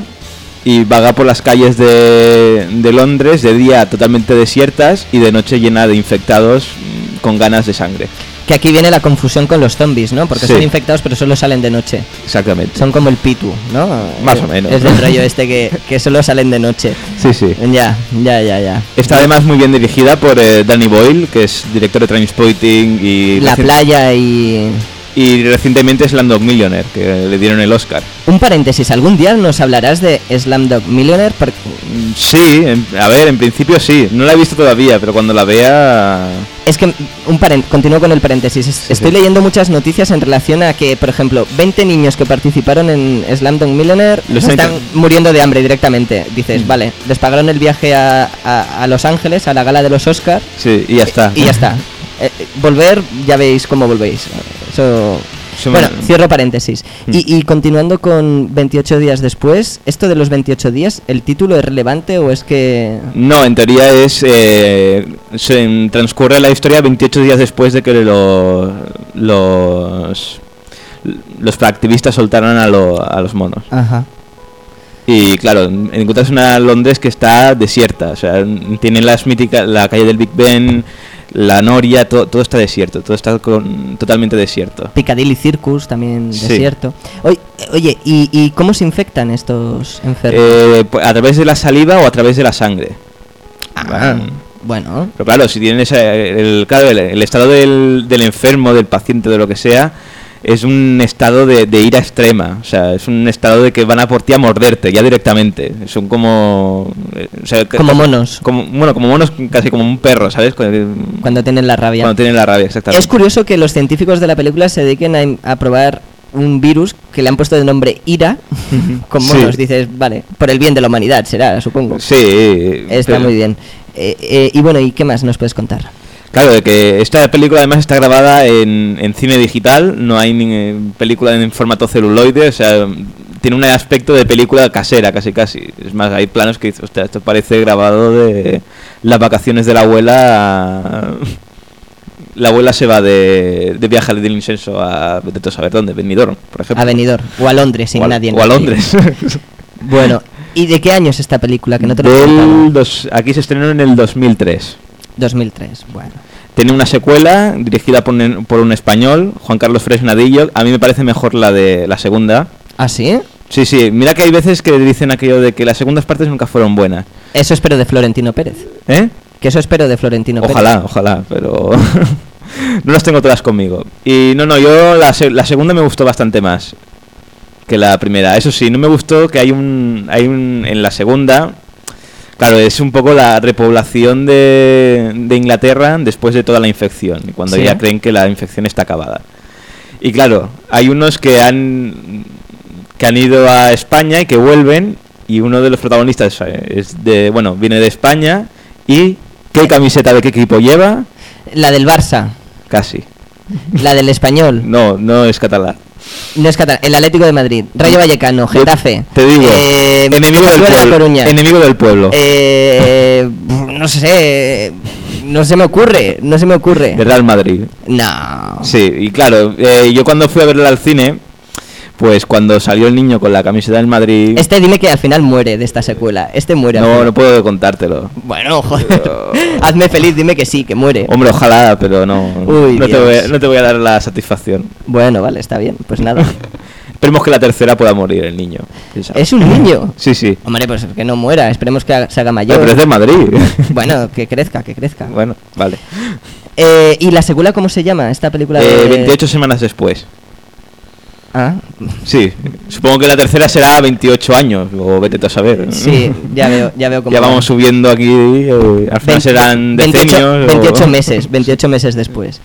y vaga por las calles de, de Londres de día totalmente desiertas y de noche llena de infectados mm, con ganas de sangre. Que aquí viene la confusión con los zombies, ¿no? Porque Sí. son infectados pero solo salen de noche. Exactamente. Son como el pitu, ¿no? Más o menos. Es del rollo este que, que solo salen de noche. Sí, sí. Ya, ya, ya, ya. Está además muy bien dirigida por eh, Danny Boyle, que es director de Trainspotting y La playa y... Y recientemente Slumdog Millionaire, que le dieron el Oscar. Un paréntesis, ¿algún día nos hablarás de Slamdog Millionaire? Por- Sí, en- a ver, en principio sí. No la he visto todavía, pero cuando la vea... Es que, un paren- continúo con el paréntesis. Es- Estoy sí. leyendo muchas noticias en relación a que, por ejemplo, 20 niños que participaron en Slamdog Millionaire Lo están muriendo de hambre directamente. Dices, vale, les pagaron el viaje a, a- a Los Ángeles, a la gala de los Oscars, Sí, y ya está. y ya está. Eh, eh, volver, ya veis cómo volvéis. Bueno, me- cierro paréntesis. Y, y continuando con 28 días después, ¿esto de los 28 días, el título es relevante o es que... No, en teoría es... eh, se transcurre la historia 28 días después de que lo- los... Los activistas soltaran a, lo- a los monos. Ajá. Y claro, encuentras una Londres que está desierta, o sea, tiene las míticas, la calle del Big Ben, la Noria, todo, todo está desierto, todo está con- totalmente desierto. Piccadilly Circus, también desierto. Oye, oye ¿y, y cómo se infectan estos enfermos? Eh, pues, a través de la saliva o a través de la sangre. Ah, bueno. Pero claro, si el, claro, el, el estado del, del enfermo, del paciente, de lo que sea, es un estado de, de ira extrema. O sea, es un estado de que van a por ti a morderte ya directamente. Son como. eh, o sea, Como monos. Como, bueno, como monos, casi como un perro, ¿sabes? Cuando, tienen la rabia. cuando tienen la rabia, exactamente. Es curioso que los científicos de la película se dediquen a, a probar un virus que le han puesto de nombre ira con Sí. monos. Dices, vale, por el bien de la humanidad será, supongo. Sí. Está pero- muy bien. Eh, eh, y bueno, ¿y qué más nos puedes contar? Claro, de que esta película además está grabada en, en cine digital, no hay ni eh, película en formato celuloide, o sea, tiene un aspecto de película casera casi casi. Es más, hay planos que dices, hostia, esto parece grabado de las vacaciones de la abuela. La abuela se va de, de viaje del incenso a de todo saber dónde, Benidorm, por ejemplo. A Benidorm o a Londres, sin O a- nadie. en o a Londres. bueno, ¿y de qué año es esta película? Que no te lo dos- aquí se estrenó en el 2003. 2003, bueno. Tiene una secuela dirigida por un, por un español, Juan Carlos Fresnadillo. A mí me parece mejor la de la segunda. ¿Ah, sí? Sí, sí. Mira que hay veces que dicen aquello de que las segundas partes nunca fueron buenas. Eso espero de Florentino Pérez. ¿Eh? Que eso espero de Florentino Ojalá, ojalá, pero no las tengo todas conmigo. Y no, no, yo la, la segunda me gustó bastante más que la primera. Eso sí, no me gustó que hay un, hay un en la segunda. Claro, es un poco la repoblación de, de Inglaterra después de toda la infección, cuando Sí. ya creen que la infección está acabada. Y claro, hay unos que han que han ido a España y que vuelven y uno de los protagonistas eh, es de bueno viene de España y qué camiseta de qué equipo lleva. La del Barça, casi la del Español, no no es catalán no es catalán, el Atlético de Madrid, Rayo Vallecano, Getafe. te digo eh, enemigo del de pueblo Coruña. enemigo del pueblo Eh, no sé, no se me ocurre, no se me ocurre. de Real Madrid No. sí y claro eh, yo cuando fui a verla al cine pues cuando salió el niño con la camiseta del Madrid Este dime que al final muere de esta secuela. Este muere. no no puedo contártelo Bueno, joder. Hazme feliz, dime que sí, que muere. hombre ojalá pero no Uy, no, te voy, no te voy a dar la satisfacción Bueno, vale, está bien. Pues nada. Esperemos que la tercera pueda morir el niño. ¿Es un niño? Sí, sí. Hombre, pues que no muera. Esperemos que se haga No, mayor. pero es de Madrid. Bueno, que crezca, que crezca. bueno, vale. Eh, ¿Y la secuela cómo se llama? Esta película Eh, de... 28 semanas después. Ah, Sí, supongo que la tercera será 28 años, o vete tú a saber. sí, ya veo, ya veo cómo Ya va. vamos subiendo aquí, eh, al final 20 serán 28, decenios. o- 28 meses, 28 meses después.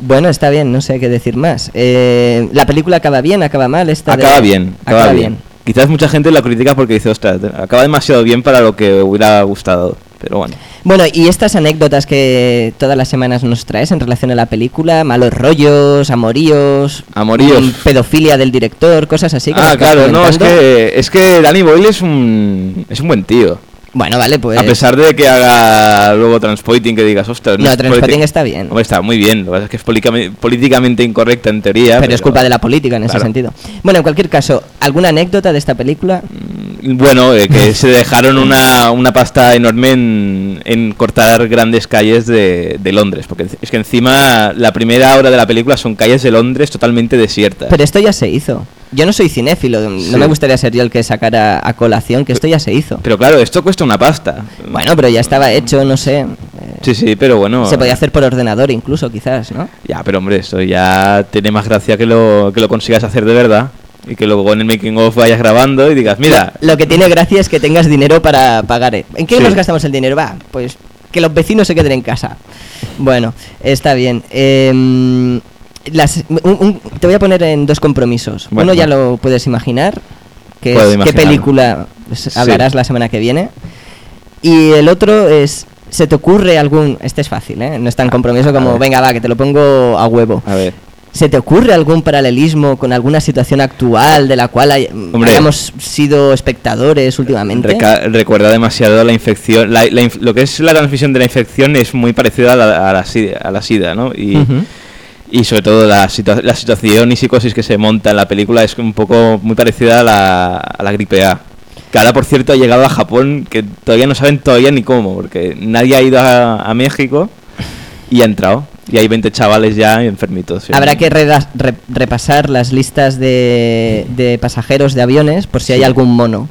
Bueno, está bien, no sé qué decir más. Eh, ¿La película acaba bien, acaba mal? Esta de- Acaba bien, acaba, Acaba bien. bien. Quizás mucha gente la critica porque dice, ostras, acaba demasiado bien para lo que hubiera gustado. Pero bueno. Bueno, y estas anécdotas que todas las semanas nos traes en relación a la película, malos rollos, amoríos, Amoríos. mm, pedofilia del director, cosas así. que Ah, claro, no, es que, es que Danny Boyle es un, es un buen tío. Bueno, vale, pues... A pesar de que haga luego Transpoiting, que digas, ostras, No, es politi- está bien. Hombre, está muy bien, lo que pasa es que es políticamente, incorrecta en teoría. Pero es culpa de la política en ese sentido. Bueno, en cualquier caso, ¿alguna anécdota de esta película? Bueno, eh, que se dejaron una, una pasta enorme en, en cortar grandes calles de, de Londres, porque es que encima la primera hora de la película son calles de Londres totalmente desiertas. Pero esto ya se hizo. Yo no soy cinéfilo, Sí. no me gustaría ser yo el que sacara a colación que esto ya se hizo. Pero claro, esto cuesta una pasta. Bueno, pero ya estaba hecho, no sé. Sí, sí, pero bueno. Se podía hacer por ordenador incluso, quizás, ¿no? Ya, pero hombre, eso ya tiene más gracia que lo, que lo consigas hacer de verdad. Y que luego en el making of vayas grabando y digas, mira, Lo que tiene gracia es que tengas dinero para pagar. ¿eh? ¿En qué Sí. nos gastamos el dinero? Va, pues que los vecinos se queden en casa. Bueno, está bien. Em, las- un- un- te voy a poner en dos compromisos. Bueno, Uno ya lo puedes imaginar, que es qué película Sí. hablarás la semana que viene. Y el otro es, ¿se te ocurre algún... Este es fácil, ¿eh? No es tan compromiso como, venga, va, que te lo pongo a huevo. a ver. ¿Se te ocurre algún paralelismo con alguna situación actual de la cual hay- Hombre. hayamos sido espectadores últimamente? Reca- recuerda demasiado la infección. la- la inf- lo que es la transmisión de la infección es muy parecida a la, a la, si- a la SIDA, ¿no? Y. y sobre todo la, situa- la situación y psicosis que se monta en la película es un poco muy parecida a la, a la gripe A. Que ahora, por cierto, ha llegado a Japón, que todavía no saben todavía ni cómo, porque nadie ha ido a, a México y ha entrado. Y hay 20 chavales ya enfermitos. sí. Habrá que re- repasar las listas de, de pasajeros de aviones por si hay algún mono,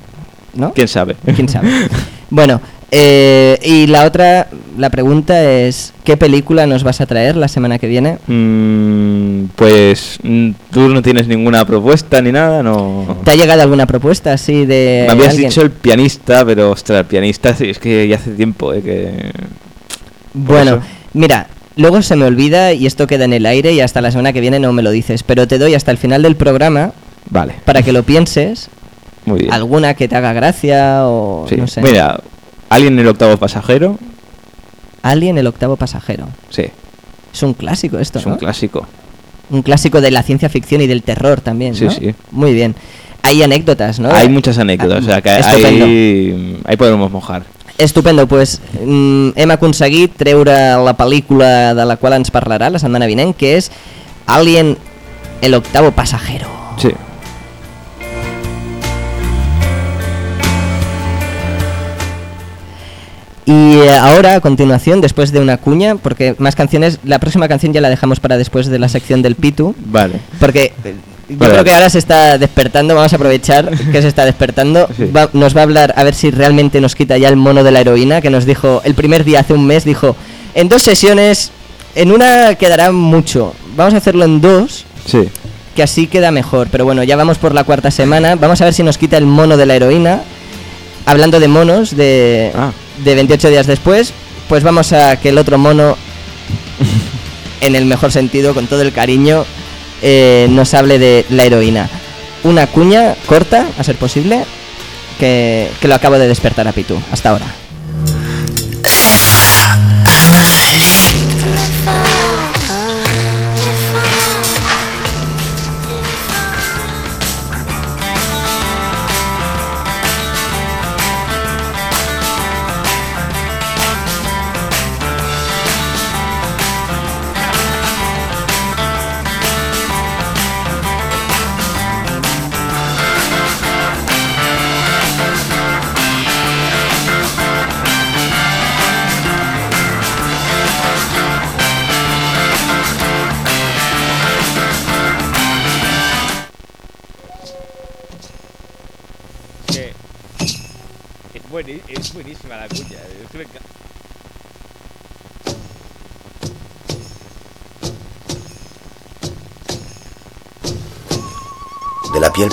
¿no? ¿Quién sabe? ¿Quién sabe? Bueno, Eh, y la otra, la pregunta es, ¿qué película nos vas a traer la semana que viene? Mm, pues mm, tú no tienes ninguna propuesta ni nada, no. ¿Te ha llegado alguna propuesta así de Me habías alguien? dicho el pianista, pero ostras, el pianista es que ya hace tiempo eh, que. Bueno, mira, luego se me olvida y esto queda en el aire y hasta la semana que viene no me lo dices, pero te doy hasta el final del programa Vale, para que lo pienses, muy bien. alguna que te haga gracia o Sí. no sé. Mira, alguien el octavo pasajero, Alien, el octavo pasajero. sí, Es un clásico esto, es un clásico. Un clásico de la ciencia ficción y del terror también, Sí, ¿no? sí. Muy bien. Hay anécdotas, ¿no? Hay muchas anécdotas, o sea que ahí, ahí podemos mojar. Estupendo, pues mm, hem aconseguit treure la pel·lícula de la qual ens parlarà la setmana vinent, que és Alien, el octavo pasajero. Sí. Y eh, ahora, a continuación, después de una cuña, porque más canciones, la próxima canción ya la dejamos para después de la sección del Pitu, Vale. porque eh, yo Vale. creo que ahora se está despertando, vamos a aprovechar que se está despertando, Sí. Va- nos va a hablar a ver si realmente nos quita ya el mono de la heroína, que nos dijo, el primer día hace un mes, dijo, en dos sesiones, en una quedará mucho, vamos a hacerlo en dos, Sí. que así queda mejor. Pero bueno, ya vamos por la cuarta semana. Vamos a ver si nos quita el mono de la heroína. Hablando de monos, de, Ah. de 28 días después, pues vamos a que el otro mono, en el mejor sentido, con todo el cariño, eh, nos hable de la heroína. Una cuña corta, a ser posible, que, que lo acabo de despertar a Pitu. Hasta ahora.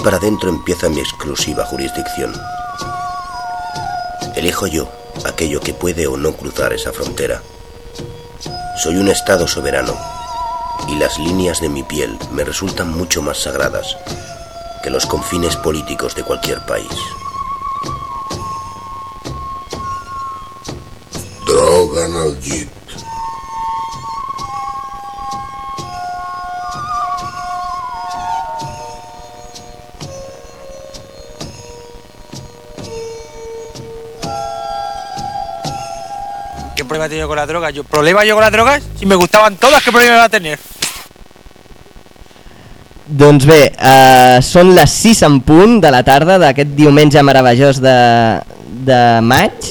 Para adentro empieza mi exclusiva jurisdicción. Elijo yo aquello que puede o no cruzar esa frontera. Soy un Estado soberano y las líneas de mi piel me resultan mucho más sagradas que los confines políticos de cualquier país. ¿Qué problema he tenido con la droga? Yo, ¿Problema yo con las drogas? Si me gustaban todas, ¿qué problema iba a tener? Doncs bé, uh, són les 6 en punt de la tarda d'aquest diumenge meravellós de, de maig.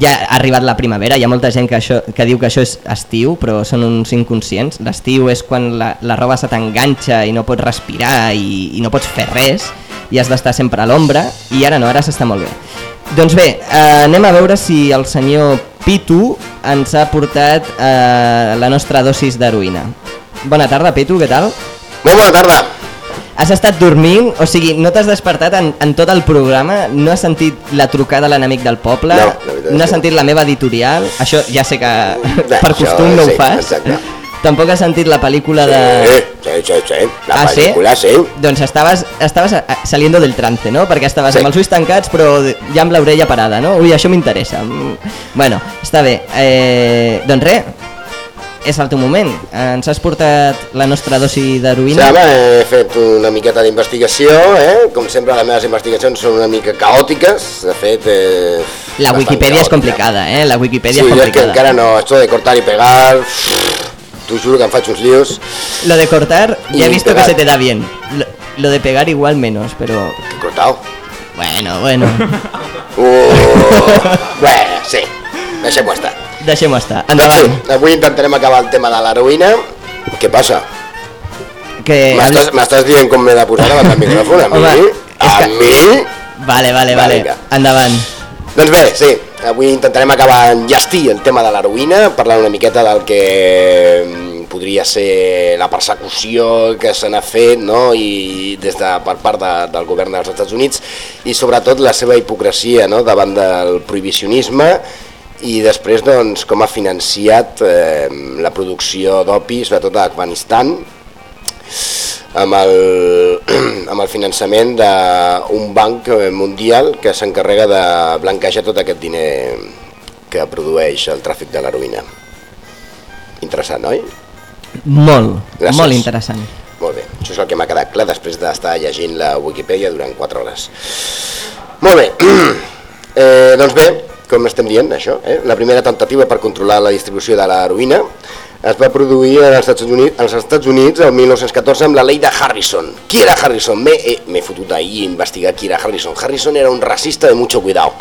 Ja ha arribat la primavera, hi ha molta gent que, això, que diu que això és estiu, però són uns inconscients. L'estiu és quan la, la roba se t'enganxa i no pots respirar i, i no pots fer res i has d'estar sempre a l'ombra i ara no, ara s'està molt bé. Doncs bé, eh, anem a veure si el senyor Pitu ens ha portat eh, la nostra dosis d'heroïna. Bona tarda, Pitu, què tal? Molt bona tarda. Has estat dormint? O sigui, no t'has despertat en, en tot el programa? No has sentit la trucada a l'enemic del poble? No, no has no. sentit la meva editorial? Això ja sé que per això costum no sí, ho fas. exacte. Tampoc has sentit la pel·lícula de... Sí, sí, sí, sí. La Ah, sí? pel·lícula, sí. Doncs estaves, estaves eh, saliendo del trance, no? Perquè estaves Sí. amb els ulls tancats però ja amb l'orella parada, no? Ui, això m'interessa. Bueno, està bé. Eh, doncs res, és el teu moment. Ens has portat la nostra dosi Sí, d'heroïna. home, he fet una miqueta d'investigació, eh? Com sempre, les meves investigacions són una mica caòtiques. De fet, eh, La Wikipedia és caòtica. complicada, eh? La Wikipedia Sí, és jo és que complicada. encara no, esto de cortar y pegar... T'ho juro que faig uns líos. Lo de cortar, ya he visto pegar. que se te da bien. Lo, lo de pegar igual menos, pero... ¿Qué cortado? Bueno, bueno. Uh, bueno, sí, deixem-ho estar. Deixem-ho estar. Doncs Endavant. sí, avui intentarem acabar el tema de l'heroïna. Què passa? Que M'estàs dient com m'he de posar davant del micròfon? A mi? Home, a mi? Vale, vale, Vale, vale. Endavant. Doncs bé, sí, avui intentarem acabar enllestir el tema de l'heroïna, parlar una miqueta del que mm, podria ser la persecució que se n'ha fet no? i des de, per part de, del govern dels Estats Units i sobretot la seva hipocresia no? davant del prohibicionisme i després doncs, com ha financiat eh, la producció d'opi, sobretot a Afganistan, amb el, amb el finançament d'un banc mundial que s'encarrega de blanquejar tot aquest diner que produeix el tràfic de l'heroïna. Interessant, oi? Molt, Gràcies. molt interessant. Molt bé, això és el que m'ha quedat clar després d'estar llegint la Wikipedia durant 4 hores. Molt bé, eh, doncs bé, com estem dient, això, eh? la primera temptativa per controlar la distribució de l'heroïna es va produir als Estats Units, als Estats Units el 1914 amb la llei de Harrison. Qui era Harrison? M'he eh, m'he fotut ahir a investigar qui era Harrison. Harrison era un racista de mucho cuidado.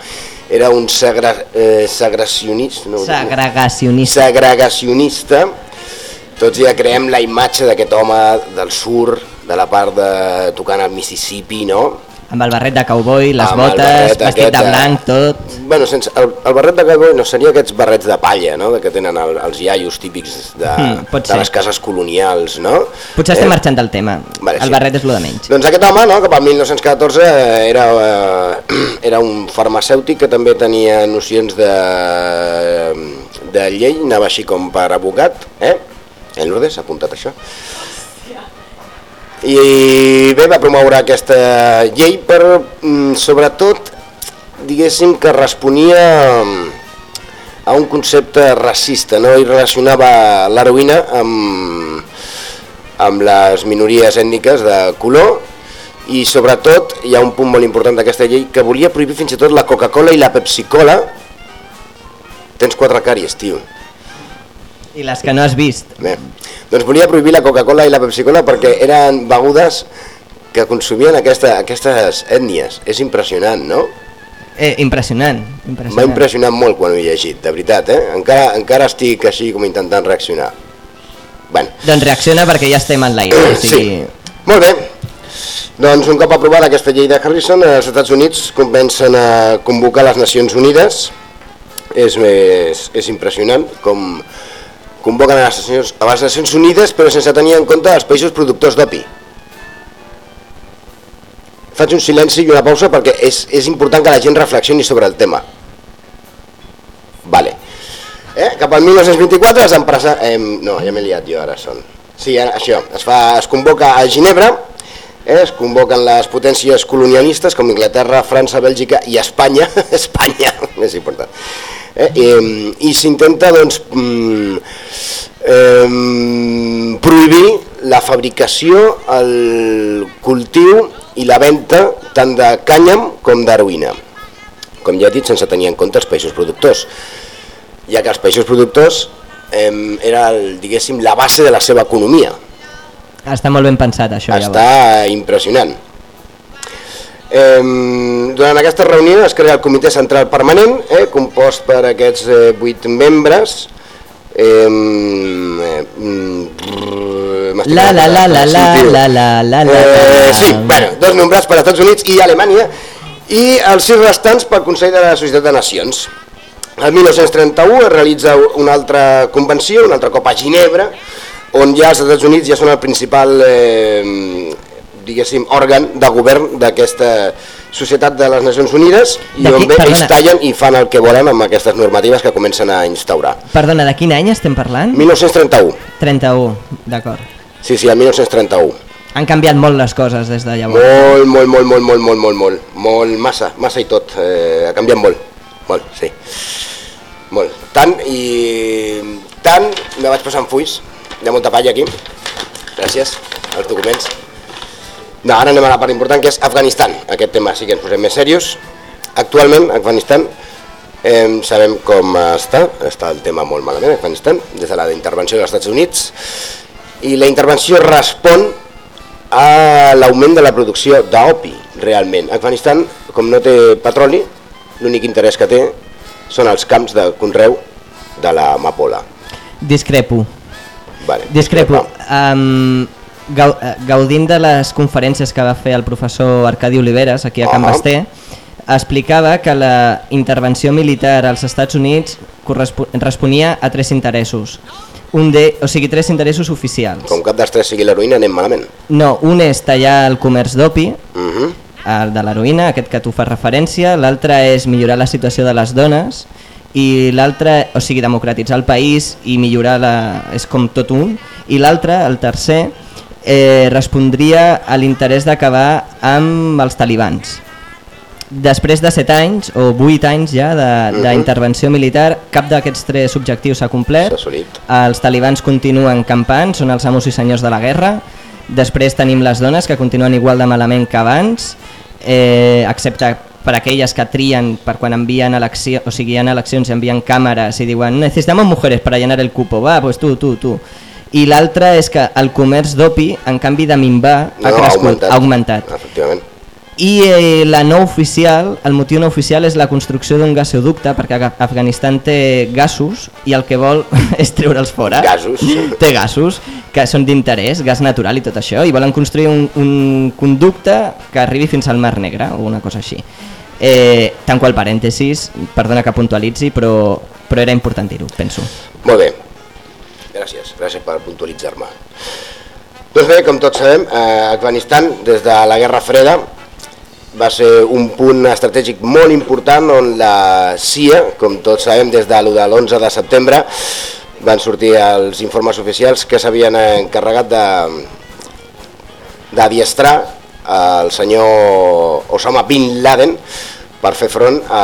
Era un segra, eh, segregacionista. No, Segregacionista. segregacionista. Tots ja creem la imatge d'aquest home del sur, de la part de tocant al Mississippi, no? Amb el barret de cowboy, les Amb el botes, vestit aquest, de eh, blanc, tot... Bueno, sense, el, el barret de cowboy no seria aquests barrets de palla, no?, de que tenen el, els iaios típics de, Mm, de ser. les cases colonials, no? Potser estem Eh, marxant del tema. Vale, el sí. barret és lo de menys. Doncs aquest home, no, cap al 1914, eh, era, eh, era un farmacèutic que també tenia nocions de, de llei, anava així com per abogat, eh? En Lourdes apuntat això. I bé, va promoure aquesta llei per, mm, sobretot, diguéssim que responia mm, a un concepte racista, no? i relacionava l'heroïna amb, amb les minories ètniques de color i sobretot hi ha un punt molt important d'aquesta llei que volia prohibir fins i tot la Coca-Cola i la Pepsi-Cola tens quatre càries, tio I les que no has vist. Bé, doncs volia prohibir la Coca-Cola i la Pepsi-Cola perquè eren begudes que consumien aquesta, aquestes ètnies. És impressionant, no? Eh, impressionant, M'ha impressionant. impressionat molt quan ho he llegit, de veritat, eh? Encara, encara estic així com intentant reaccionar. Bueno, Doncs reacciona perquè ja estem en l'aire. O sigui... Sí. molt bé. Doncs un cop aprovada aquesta llei de Harrison, els Estats Units comencen a convocar les Nacions Unides. És, és, és impressionant com convoquen a les, Nacions, a les Nacions Unides però sense tenir en compte els països productors d'opi. Faig un silenci i una pausa perquè és, és important que la gent reflexioni sobre el tema. Vale. Eh? Cap al 1924 les empreses... Eh, no, ja m'he liat jo ara, són. Sí, ara, això, es, fa, es convoca a Ginebra, eh? es convoquen les potències colonialistes com Inglaterra, França, Bèlgica i Espanya, Espanya, més important, eh? i, i s'intenta doncs, mm, eh, prohibir la fabricació, el cultiu i la venda tant de cànyam com d'heroïna. Com ja he dit, sense tenir en compte els països productors, ja que els països productors eh, era, el, diguéssim, la base de la seva economia. Està molt ben pensat això, llavors. Està impressionant. Eh, durant aquesta reunió es crea el Comitè Central Permanent, eh, compost per aquests eh, vuit membres. Eh, eh, La la la la la la la la la Eh, sí, bueno, dos nombrats per Estats Units i Alemanya i els sis restants pel Consell de la Societat de Nacions. El 1931 es realitza una altra convenció, un altre cop a Ginebra, on ja els Estats Units ja són el principal eh, diguéssim, òrgan de govern d'aquesta societat de les Nacions Unides i on bé ells tallen i fan el que volen amb aquestes normatives que comencen a instaurar. Perdona, de quin any estem parlant? 1931, 31, d'acord. sí, sí, el 1931. Han canviat molt les coses des de llavors. Molt, molt, molt, molt, molt, molt, molt, molt, molt, massa, massa i tot, eh, ha canviat molt, molt, sí, molt, tant i tant, me vaig posar en fulls, hi ha molta palla aquí, gràcies, els documents. No, ara anem a la part important que és Afganistan, aquest tema sí que ens posem més serios. Actualment, Afganistan, eh, sabem com està, està el tema molt malament, Afganistan, des de la intervenció dels Estats Units, i la intervenció respon a l'augment de la producció d'opi, realment. Afganistan, com no té petroli, l'únic interès que té són els camps de conreu de la amapola. Discrepo. Vale. Discrepo. Um, gau, eh, gaudint de les conferències que va fer el professor Arcadi Oliveres aquí a Can Ah. Basté, explicava que la intervenció militar als Estats Units responia a tres interessos. Un de, o sigui, tres interessos oficials. Com cap dels tres sigui l'heroïna anem malament. No, un és tallar el comerç d'opi, Mhm. el de l'heroïna, aquest que tu fas referència, l'altre és millorar la situació de les dones i l'altre, o sigui, democratitzar el país i millorar la... és com tot un, i l'altre, el tercer, eh, respondria a l'interès d'acabar amb els talibans. Després de 7 anys o 8 anys ja de- Mhm. d'intervenció militar, cap d'aquests tres objectius s'ha complert. Els talibans continuen campant, són els amos i senyors de la guerra. Després tenim les dones que continuen igual de malament que abans, eh, excepte per aquelles que trien per quan envien elecció, o sigui, hi ha eleccions i envien càmeres i diuen necessitamos mujeres para llenar el cupo, va, pues tu, tu, tu. I l'altre és que el comerç d'opi, en canvi de minvar, ha No, ha crescut, augmentat. ha augmentat. Efectivament. I eh, la no oficial, el motiu no oficial és la construcció d'un gasoducte perquè Af- Afganistan té gasos i el que vol és treure'ls fora. Gasos. Té gasos que són d'interès, gas natural i tot això, i volen construir un, un conducte que arribi fins al Mar Negre o una cosa així. Eh, tanco el parèntesis, perdona que puntualitzi, però, però era important dir-ho, penso. Molt bé. Gràcies, gràcies per puntualitzar-me. Doncs bé, com tots sabem, eh, Afganistan, des de la Guerra Freda, va ser un punt estratègic molt important on la CIA, com tots sabem, des de l'11 de setembre, van sortir els informes oficials que s'havien encarregat de d'adiestrar el senyor Osama Bin Laden per fer front a,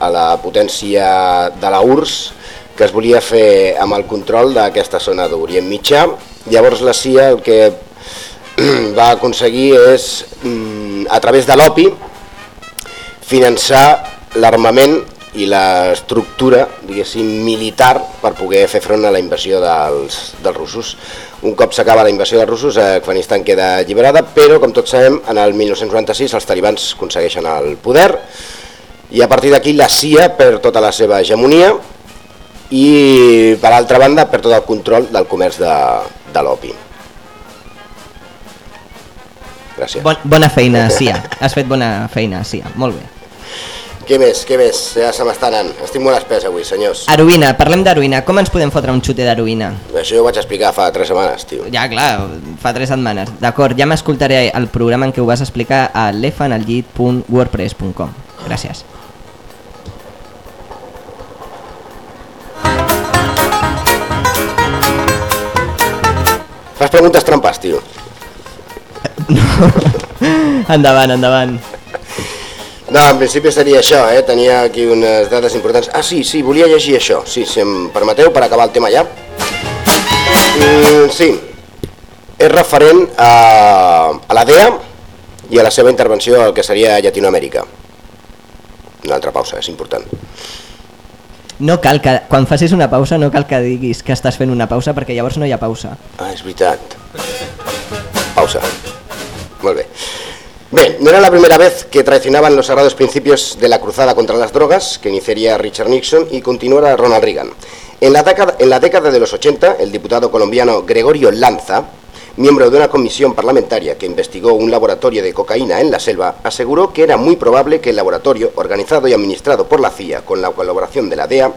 a la potència de la URSS que es volia fer amb el control d'aquesta zona d'Orient Mitjà. Llavors la CIA el que va aconseguir és, mm, a través de l'OPI, finançar l'armament i l'estructura, diguéssim, militar per poder fer front a la invasió dels, dels russos. Un cop s'acaba la invasió dels russos, Afganistan queda alliberada, però, com tots sabem, en el 1996 els talibans aconsegueixen el poder i a partir d'aquí la CIA perd tota la seva hegemonia i, per altra banda, per tot el control del comerç de, de l'opi. Gràcies. Bon, bona feina, Cia. Has fet bona feina, Cia. Molt bé. Què més, què més? Ja se m'està anant. Estic molt espès avui, senyors. Heroïna, parlem d'heroïna. Com ens podem fotre un xute d'heroïna? Això jo ho vaig explicar fa tres setmanes, tio. Ja, clar, fa tres setmanes. D'acord, ja m'escoltaré el programa en què ho vas explicar a lefanalgit.wordpress.com. Gràcies. Fas preguntes trampes, tio. endavant, endavant. No, en principi seria això, eh? Tenia aquí unes dades importants. Ah, sí, sí, volia llegir això. Sí, si em permeteu, per acabar el tema ja. Mm, sí, és referent a, a la DEA i a la seva intervenció al que seria Llatinoamèrica. Una altra pausa, és important. No cal que, quan facis una pausa, no cal que diguis que estàs fent una pausa, perquè llavors no hi ha pausa. Ah, és veritat. Pausa. Molt bé. Bé, no era la primera vez que traicionaban los sagrados principios de la cruzada contra las drogas que iniciaría Richard Nixon y continuara Ronald Reagan. En la, década, de los 80, el diputado colombiano Gregorio Lanza, miembro de una comisión parlamentaria que investigó un laboratorio de cocaína en la selva, aseguró que era muy probable que el laboratorio, organizado y administrado por la CIA con la colaboración de la DEA,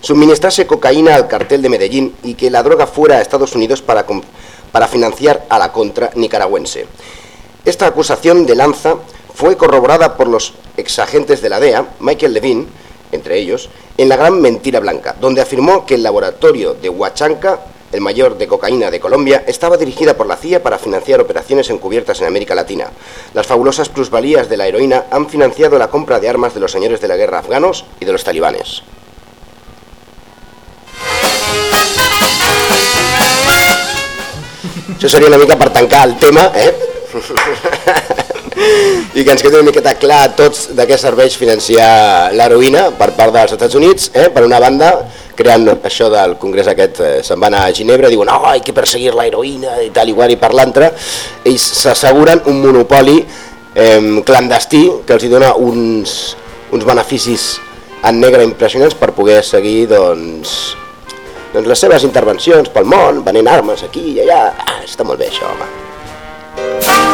suministrase cocaína al cartel de Medellín y que la droga fuera a Estados Unidos para financiar a la contra nicaragüense. Esta acusación de Lanza fue corroborada por los exagentes de la DEA, Michael Levine, entre ellos, en La Gran Mentira Blanca, donde afirmó que el laboratorio de Huachanca, el mayor de cocaína de Colombia, estaba dirigida por la CIA para financiar operaciones encubiertas en América Latina. Las fabulosas plusvalías de la heroína han financiado la compra de armas de los señores de la guerra afganos y de los talibanes. Això seria una mica per tancar el tema, eh? I que ens quedi una miqueta clar a tots de què serveix financiar l'heroïna per part dels Estats Units, eh? per una banda, creant això del congrés aquest, eh, se'n van a Ginebra, diuen, oh, hay que perseguir la heroïna i tal igual, i per l'altra, ells s'asseguren un monopoli eh, clandestí que els dona uns, uns beneficis en negre impressionants per poder seguir, doncs, doncs les seves intervencions pel món, venent armes aquí i allà, ah, està molt bé això, home.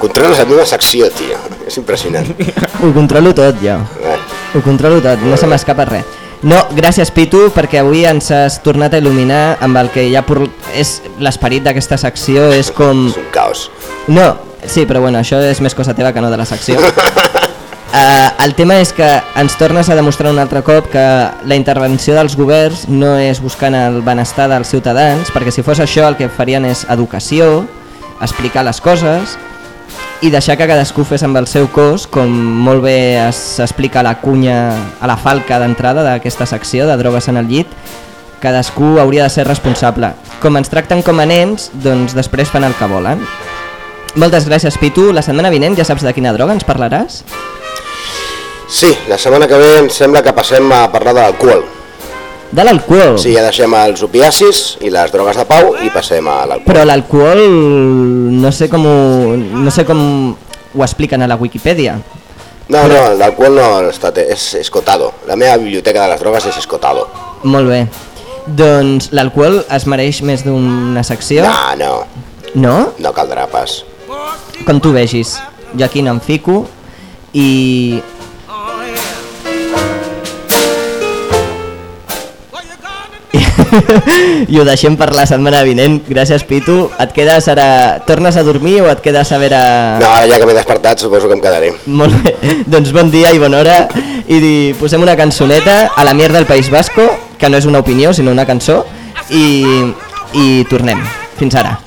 Controles la meva secció, tio. És impressionant. Ho controlo tot, jo. Eh. Ho controlo tot, no se m'escapa res. No, gràcies Pitu, perquè avui ens has tornat a il·luminar amb el que ja por... és l'esperit d'aquesta secció, és com... És un caos. No, sí, però bueno, això és més cosa teva que no de la secció. Uh, el tema és que ens tornes a demostrar un altre cop que la intervenció dels governs no és buscant el benestar dels ciutadans, perquè si fos això el que farien és educació, explicar les coses i deixar que cadascú fes amb el seu cos, com molt bé s'explica a la cunya, a la falca d'entrada d'aquesta secció de drogues en el llit, cadascú hauria de ser responsable. Com ens tracten com a nens, doncs després fan el que volen. Moltes gràcies, Pitu. La setmana vinent ja saps de quina droga ens parlaràs? Sí, la setmana que ve em sembla que passem a parlar de l'alcohol. De l'alcohol? Sí, ja deixem els opiacis i les drogues de pau i passem a l'alcohol. Però l'alcohol no sé com ho, no sé com ho expliquen a la Wikipedia. No, no, l'alcohol no està, és escotado. La meva biblioteca de les drogues és escotado. Molt bé. Doncs l'alcohol es mereix més d'una secció? No, no. No? No caldrà pas. Com tu vegis. Jo aquí no em fico i... I ho deixem per la setmana vinent. Gràcies, Pitu. Et quedes ara... Tornes a dormir o et quedes a veure... No, ja que m'he despertat suposo que em quedaré. Molt bé. Doncs bon dia i bona hora. I posem una cançoneta a la mierda del País Vasco, que no és una opinió, sinó una cançó. I, i tornem. Fins ara.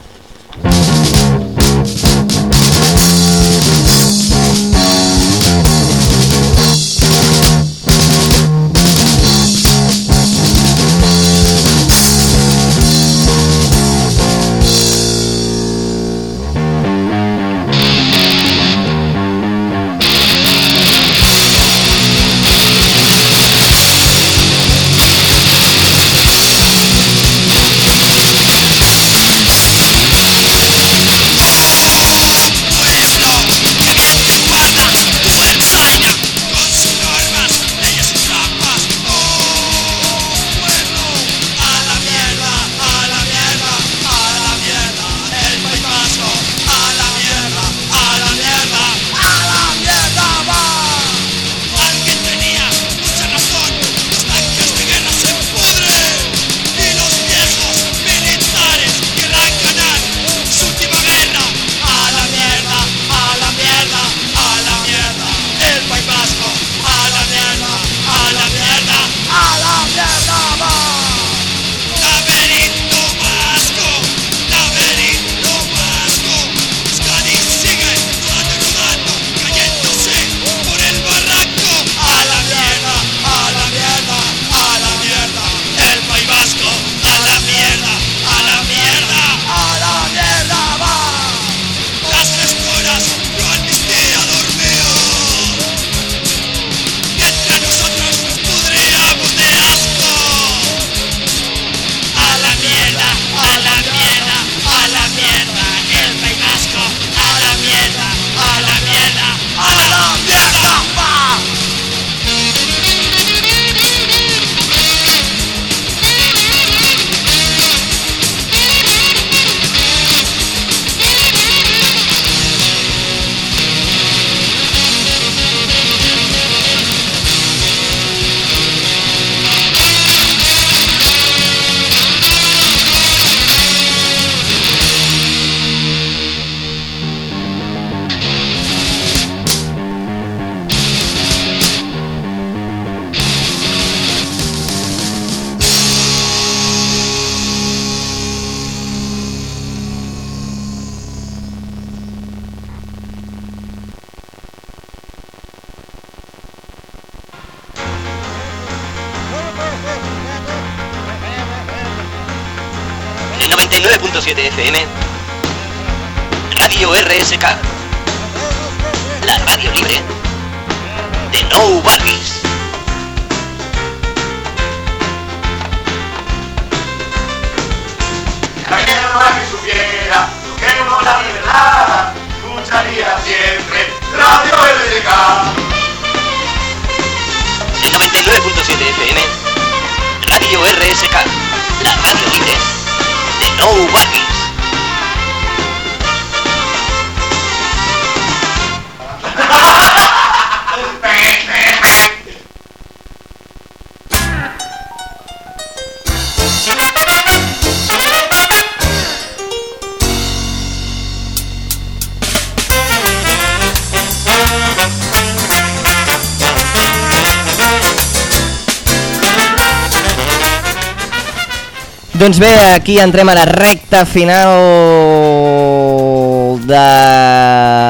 FM. Radio RSK. La radio libre de No Barris. La que supiera lo que no la verdad, escucharía siempre Radio LDK. El 99.7 FM. Radio RSK. La radio libre de No Barris. Doncs bé, aquí entrem a la recta final de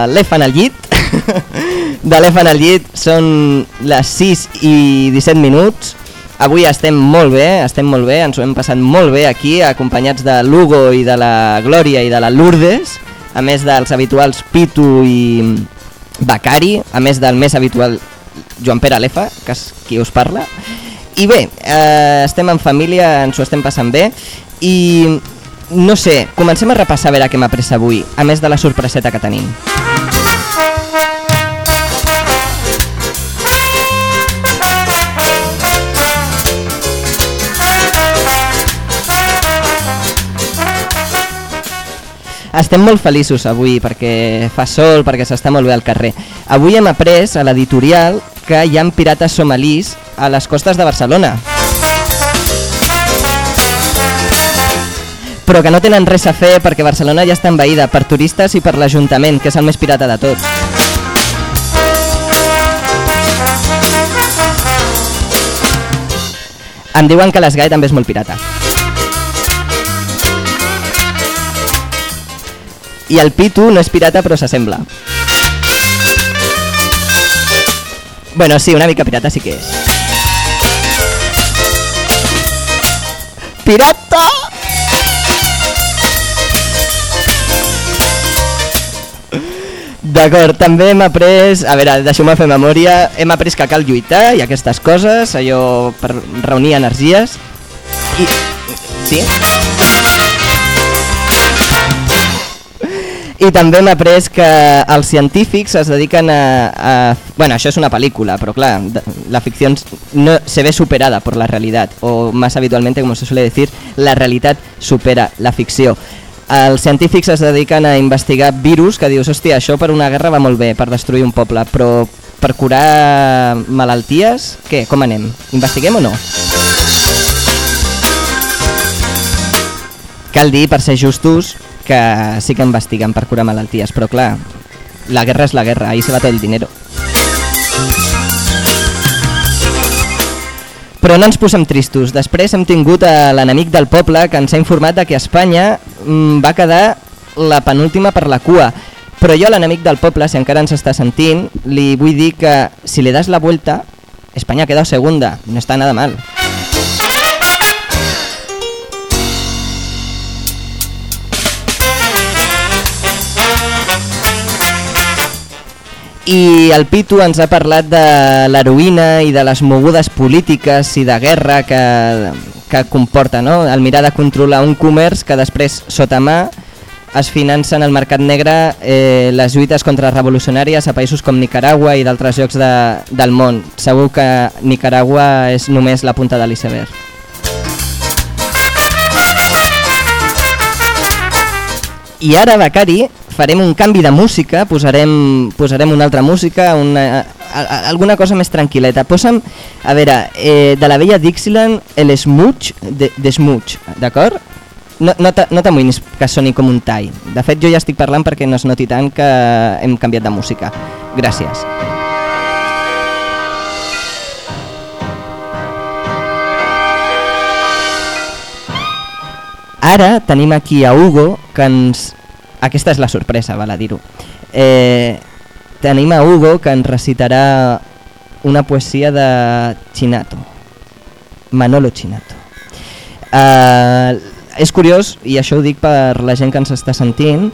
l'EFA en el llit. de l'EFA en el llit són les 6 i 17 minuts. Avui estem molt bé, estem molt bé, ens ho hem passat molt bé aquí, acompanyats de l'Hugo i de la Glòria i de la Lourdes, a més dels habituals Pitu i Becari, a més del més habitual Joan Pere Lefa, que és qui us parla. I bé, eh, estem en família, ens ho estem passant bé i no sé, comencem a repassar a veure què m'ha pres avui, a més de la sorpreseta que tenim. Estem molt feliços avui perquè fa sol, perquè s'està molt bé al carrer. Avui hem après a l'editorial que hi ha pirates somalís a les costes de Barcelona. Però que no tenen res a fer perquè Barcelona ja està envaïda per turistes i per l'Ajuntament, que és el més pirata de tots. Em diuen que l'Esgai també és molt pirata. I el Pitu no és pirata però s'assembla. Bueno, sí, una mica pirata sí que és. Pirata! D'acord, també hem après, a veure, deixeu-me fer memòria, hem après que cal lluitar i aquestes coses, allò per reunir energies. I... Sí? I també hem après que els científics es dediquen a, a... Bueno, això és una pel·lícula, però clar, la ficció no se ve superada por la realidad, o más habitualmente, como se suele decir, la realitat supera la ficció. Els científics es dediquen a investigar virus que dius, hòstia, això per una guerra va molt bé, per destruir un poble, però per curar malalties, què, com anem? Investiguem o no? Cal dir, per ser justos, que sí que investiguen per curar malalties, però clar, la guerra és la guerra, ahí se va tot el dinero. Però no ens posem tristos. Després hem tingut a l'enemic del poble que ens ha informat de que Espanya mm, va quedar la penúltima per la cua. Però jo l'enemic del poble, si encara ens està sentint, li vull dir que si le das la vuelta, España ha quedado segunda, no está nada mal. I el Pitu ens ha parlat de l'heroïna i de les mogudes polítiques i de guerra que, que comporta, no? el mirar de controlar un comerç que després, sota mà, es financen al mercat negre eh, les lluites contrarrevolucionàries a països com Nicaragua i d'altres llocs de, del món. Segur que Nicaragua és només la punta de l'iceberg. I ara, Becari, farem un canvi de música, posarem, posarem una altra música, una, a, a, alguna cosa més tranquil·leta. Posa'm, a veure, eh, de la vella Dixieland, el Smooch de, de Smooch, d'acord? No, no t'a- no t'amoïnis que soni com un tall. De fet, jo ja estic parlant perquè no es noti tant que hem canviat de música. Gràcies. Ara tenim aquí a Hugo, que ens... Aquesta és la sorpresa, val a dir-ho. Eh, tenim a Hugo, que ens recitarà una poesia de Chinato. Manolo Chinato. Eh, és curiós, i això ho dic per la gent que ens està sentint,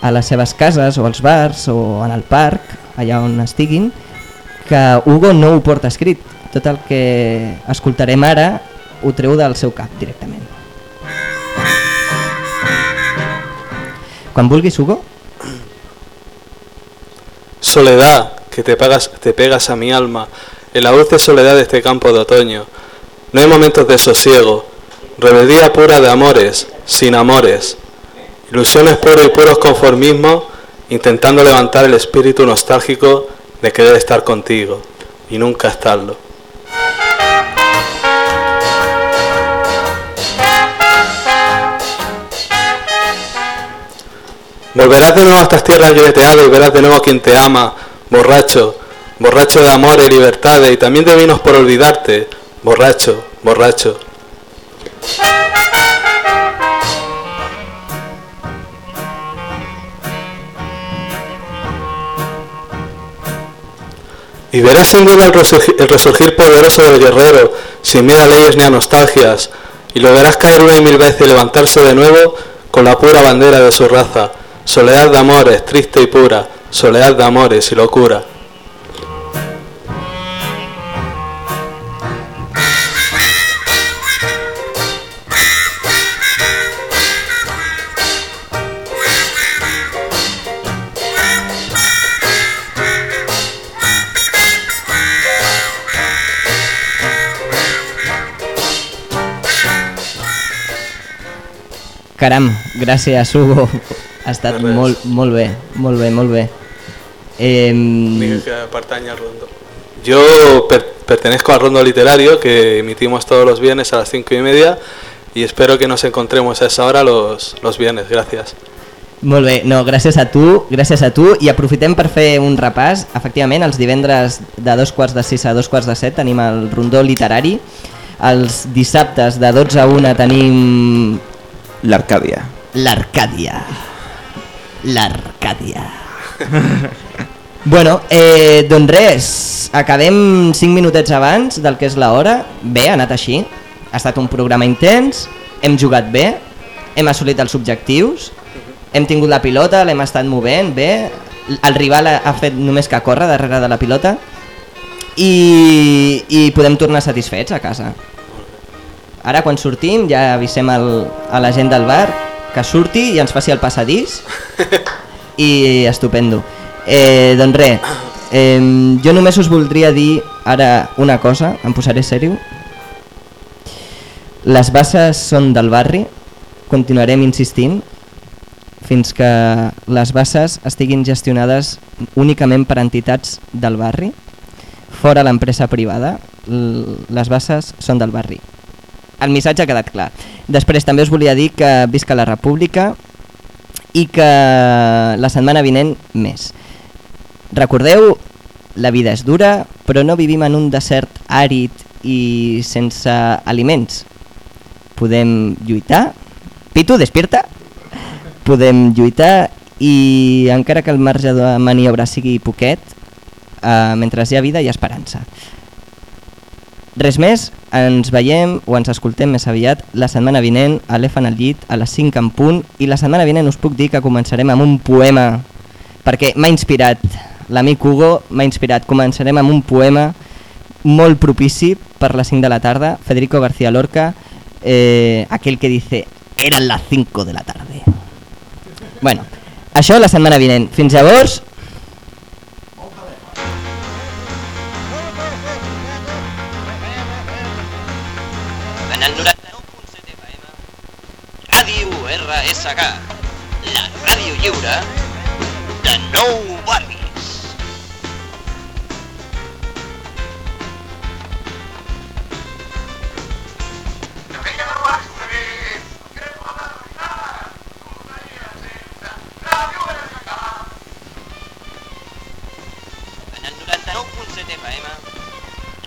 a les seves cases o als bars o en el parc, allà on estiguin, que Hugo no ho porta escrit. Tot el que escoltarem ara ho treu del seu cap directament. Quan vulguis, Hugo. Soledad, que te, pagas- te pegas a mi alma, en la dulce soledad de este campo de otoño. No hay momentos de sosiego, rebeldía pura de amores, sin amores, ilusiones puras y puros conformismos, intentando levantar el espíritu nostálgico de querer estar contigo y nunca estarlo. Volverás de nuevo a estas tierras yo y verás de nuevo a quien te ama, borracho, borracho de amor y libertades, y también de vinos por olvidarte, borracho, borracho. Y verás sin duda el resurgir, el resurgir poderoso del guerrero, sin miedo a leyes ni a nostalgias, y lo verás caer una y mil veces y levantarse de nuevo con la pura bandera de su raza Soledad de amores, triste y pura, soledad de amores y locura. Caram, gràcies Hugo. Ha estat molt, molt bé, molt bé, molt bé. Eh, Digo que pertany al rondo. Yo per- pertenezco al rondo literario que emitimos todos los viernes a las cinco y media y espero que nos encontremos a esa hora los, los viernes. Gracias. Molt bé, no, gràcies a tu, gràcies a tu i aprofitem per fer un repàs. Efectivament, els divendres de dos quarts de sis a dos quarts de set tenim el rondó literari. Els dissabtes de 12 a 1 tenim L'Arcàdia. l'Arcàdia. L'Arcàdia. bueno, eh, doncs res, acabem 5 minutets abans del que és l'hora. Bé, ha anat així. Ha estat un programa intens, hem jugat bé, hem assolit els objectius, hem tingut la pilota, l'hem estat movent bé, el rival ha, ha fet només que córrer darrere de la pilota i, i podem tornar satisfets a casa. Ara quan sortim ja avisem el, a la gent del bar que surti i ens faci el passadís i estupendo. Eh, doncs res, eh, jo només us voldria dir ara una cosa, em posaré sèrio. Les basses són del barri, continuarem insistint fins que les basses estiguin gestionades únicament per entitats del barri, fora l'empresa privada, les basses són del barri. El missatge ha quedat clar. Després també us volia dir que visca la república i que la setmana vinent més. Recordeu, la vida és dura, però no vivim en un desert àrid i sense aliments. Podem lluitar. Pitu, despierta. Podem lluitar i encara que el marge de maniobra sigui poquet, eh, mentre hi ha vida hi ha esperança. Res més, ens veiem o ens escoltem més aviat la setmana vinent a l'Efan al llit a les 5 en punt i la setmana vinent us puc dir que començarem amb un poema perquè m'ha inspirat. L'amic Hugo, m'ha inspirat. Començarem amb un poema molt propici per les 5 de la tarda. Federico García Lorca eh, aquell que dice eran las 5 de la tarde bueno, això la setmana vinent. Fins llavors En el 99.7 FM, Ràdio RSK, la ràdio lliure de Nou Barris. En el 99.7 FM,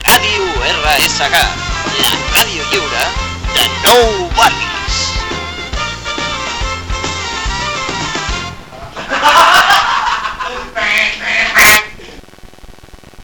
Ràdio RSK, Radio Lliure de nobody. barris.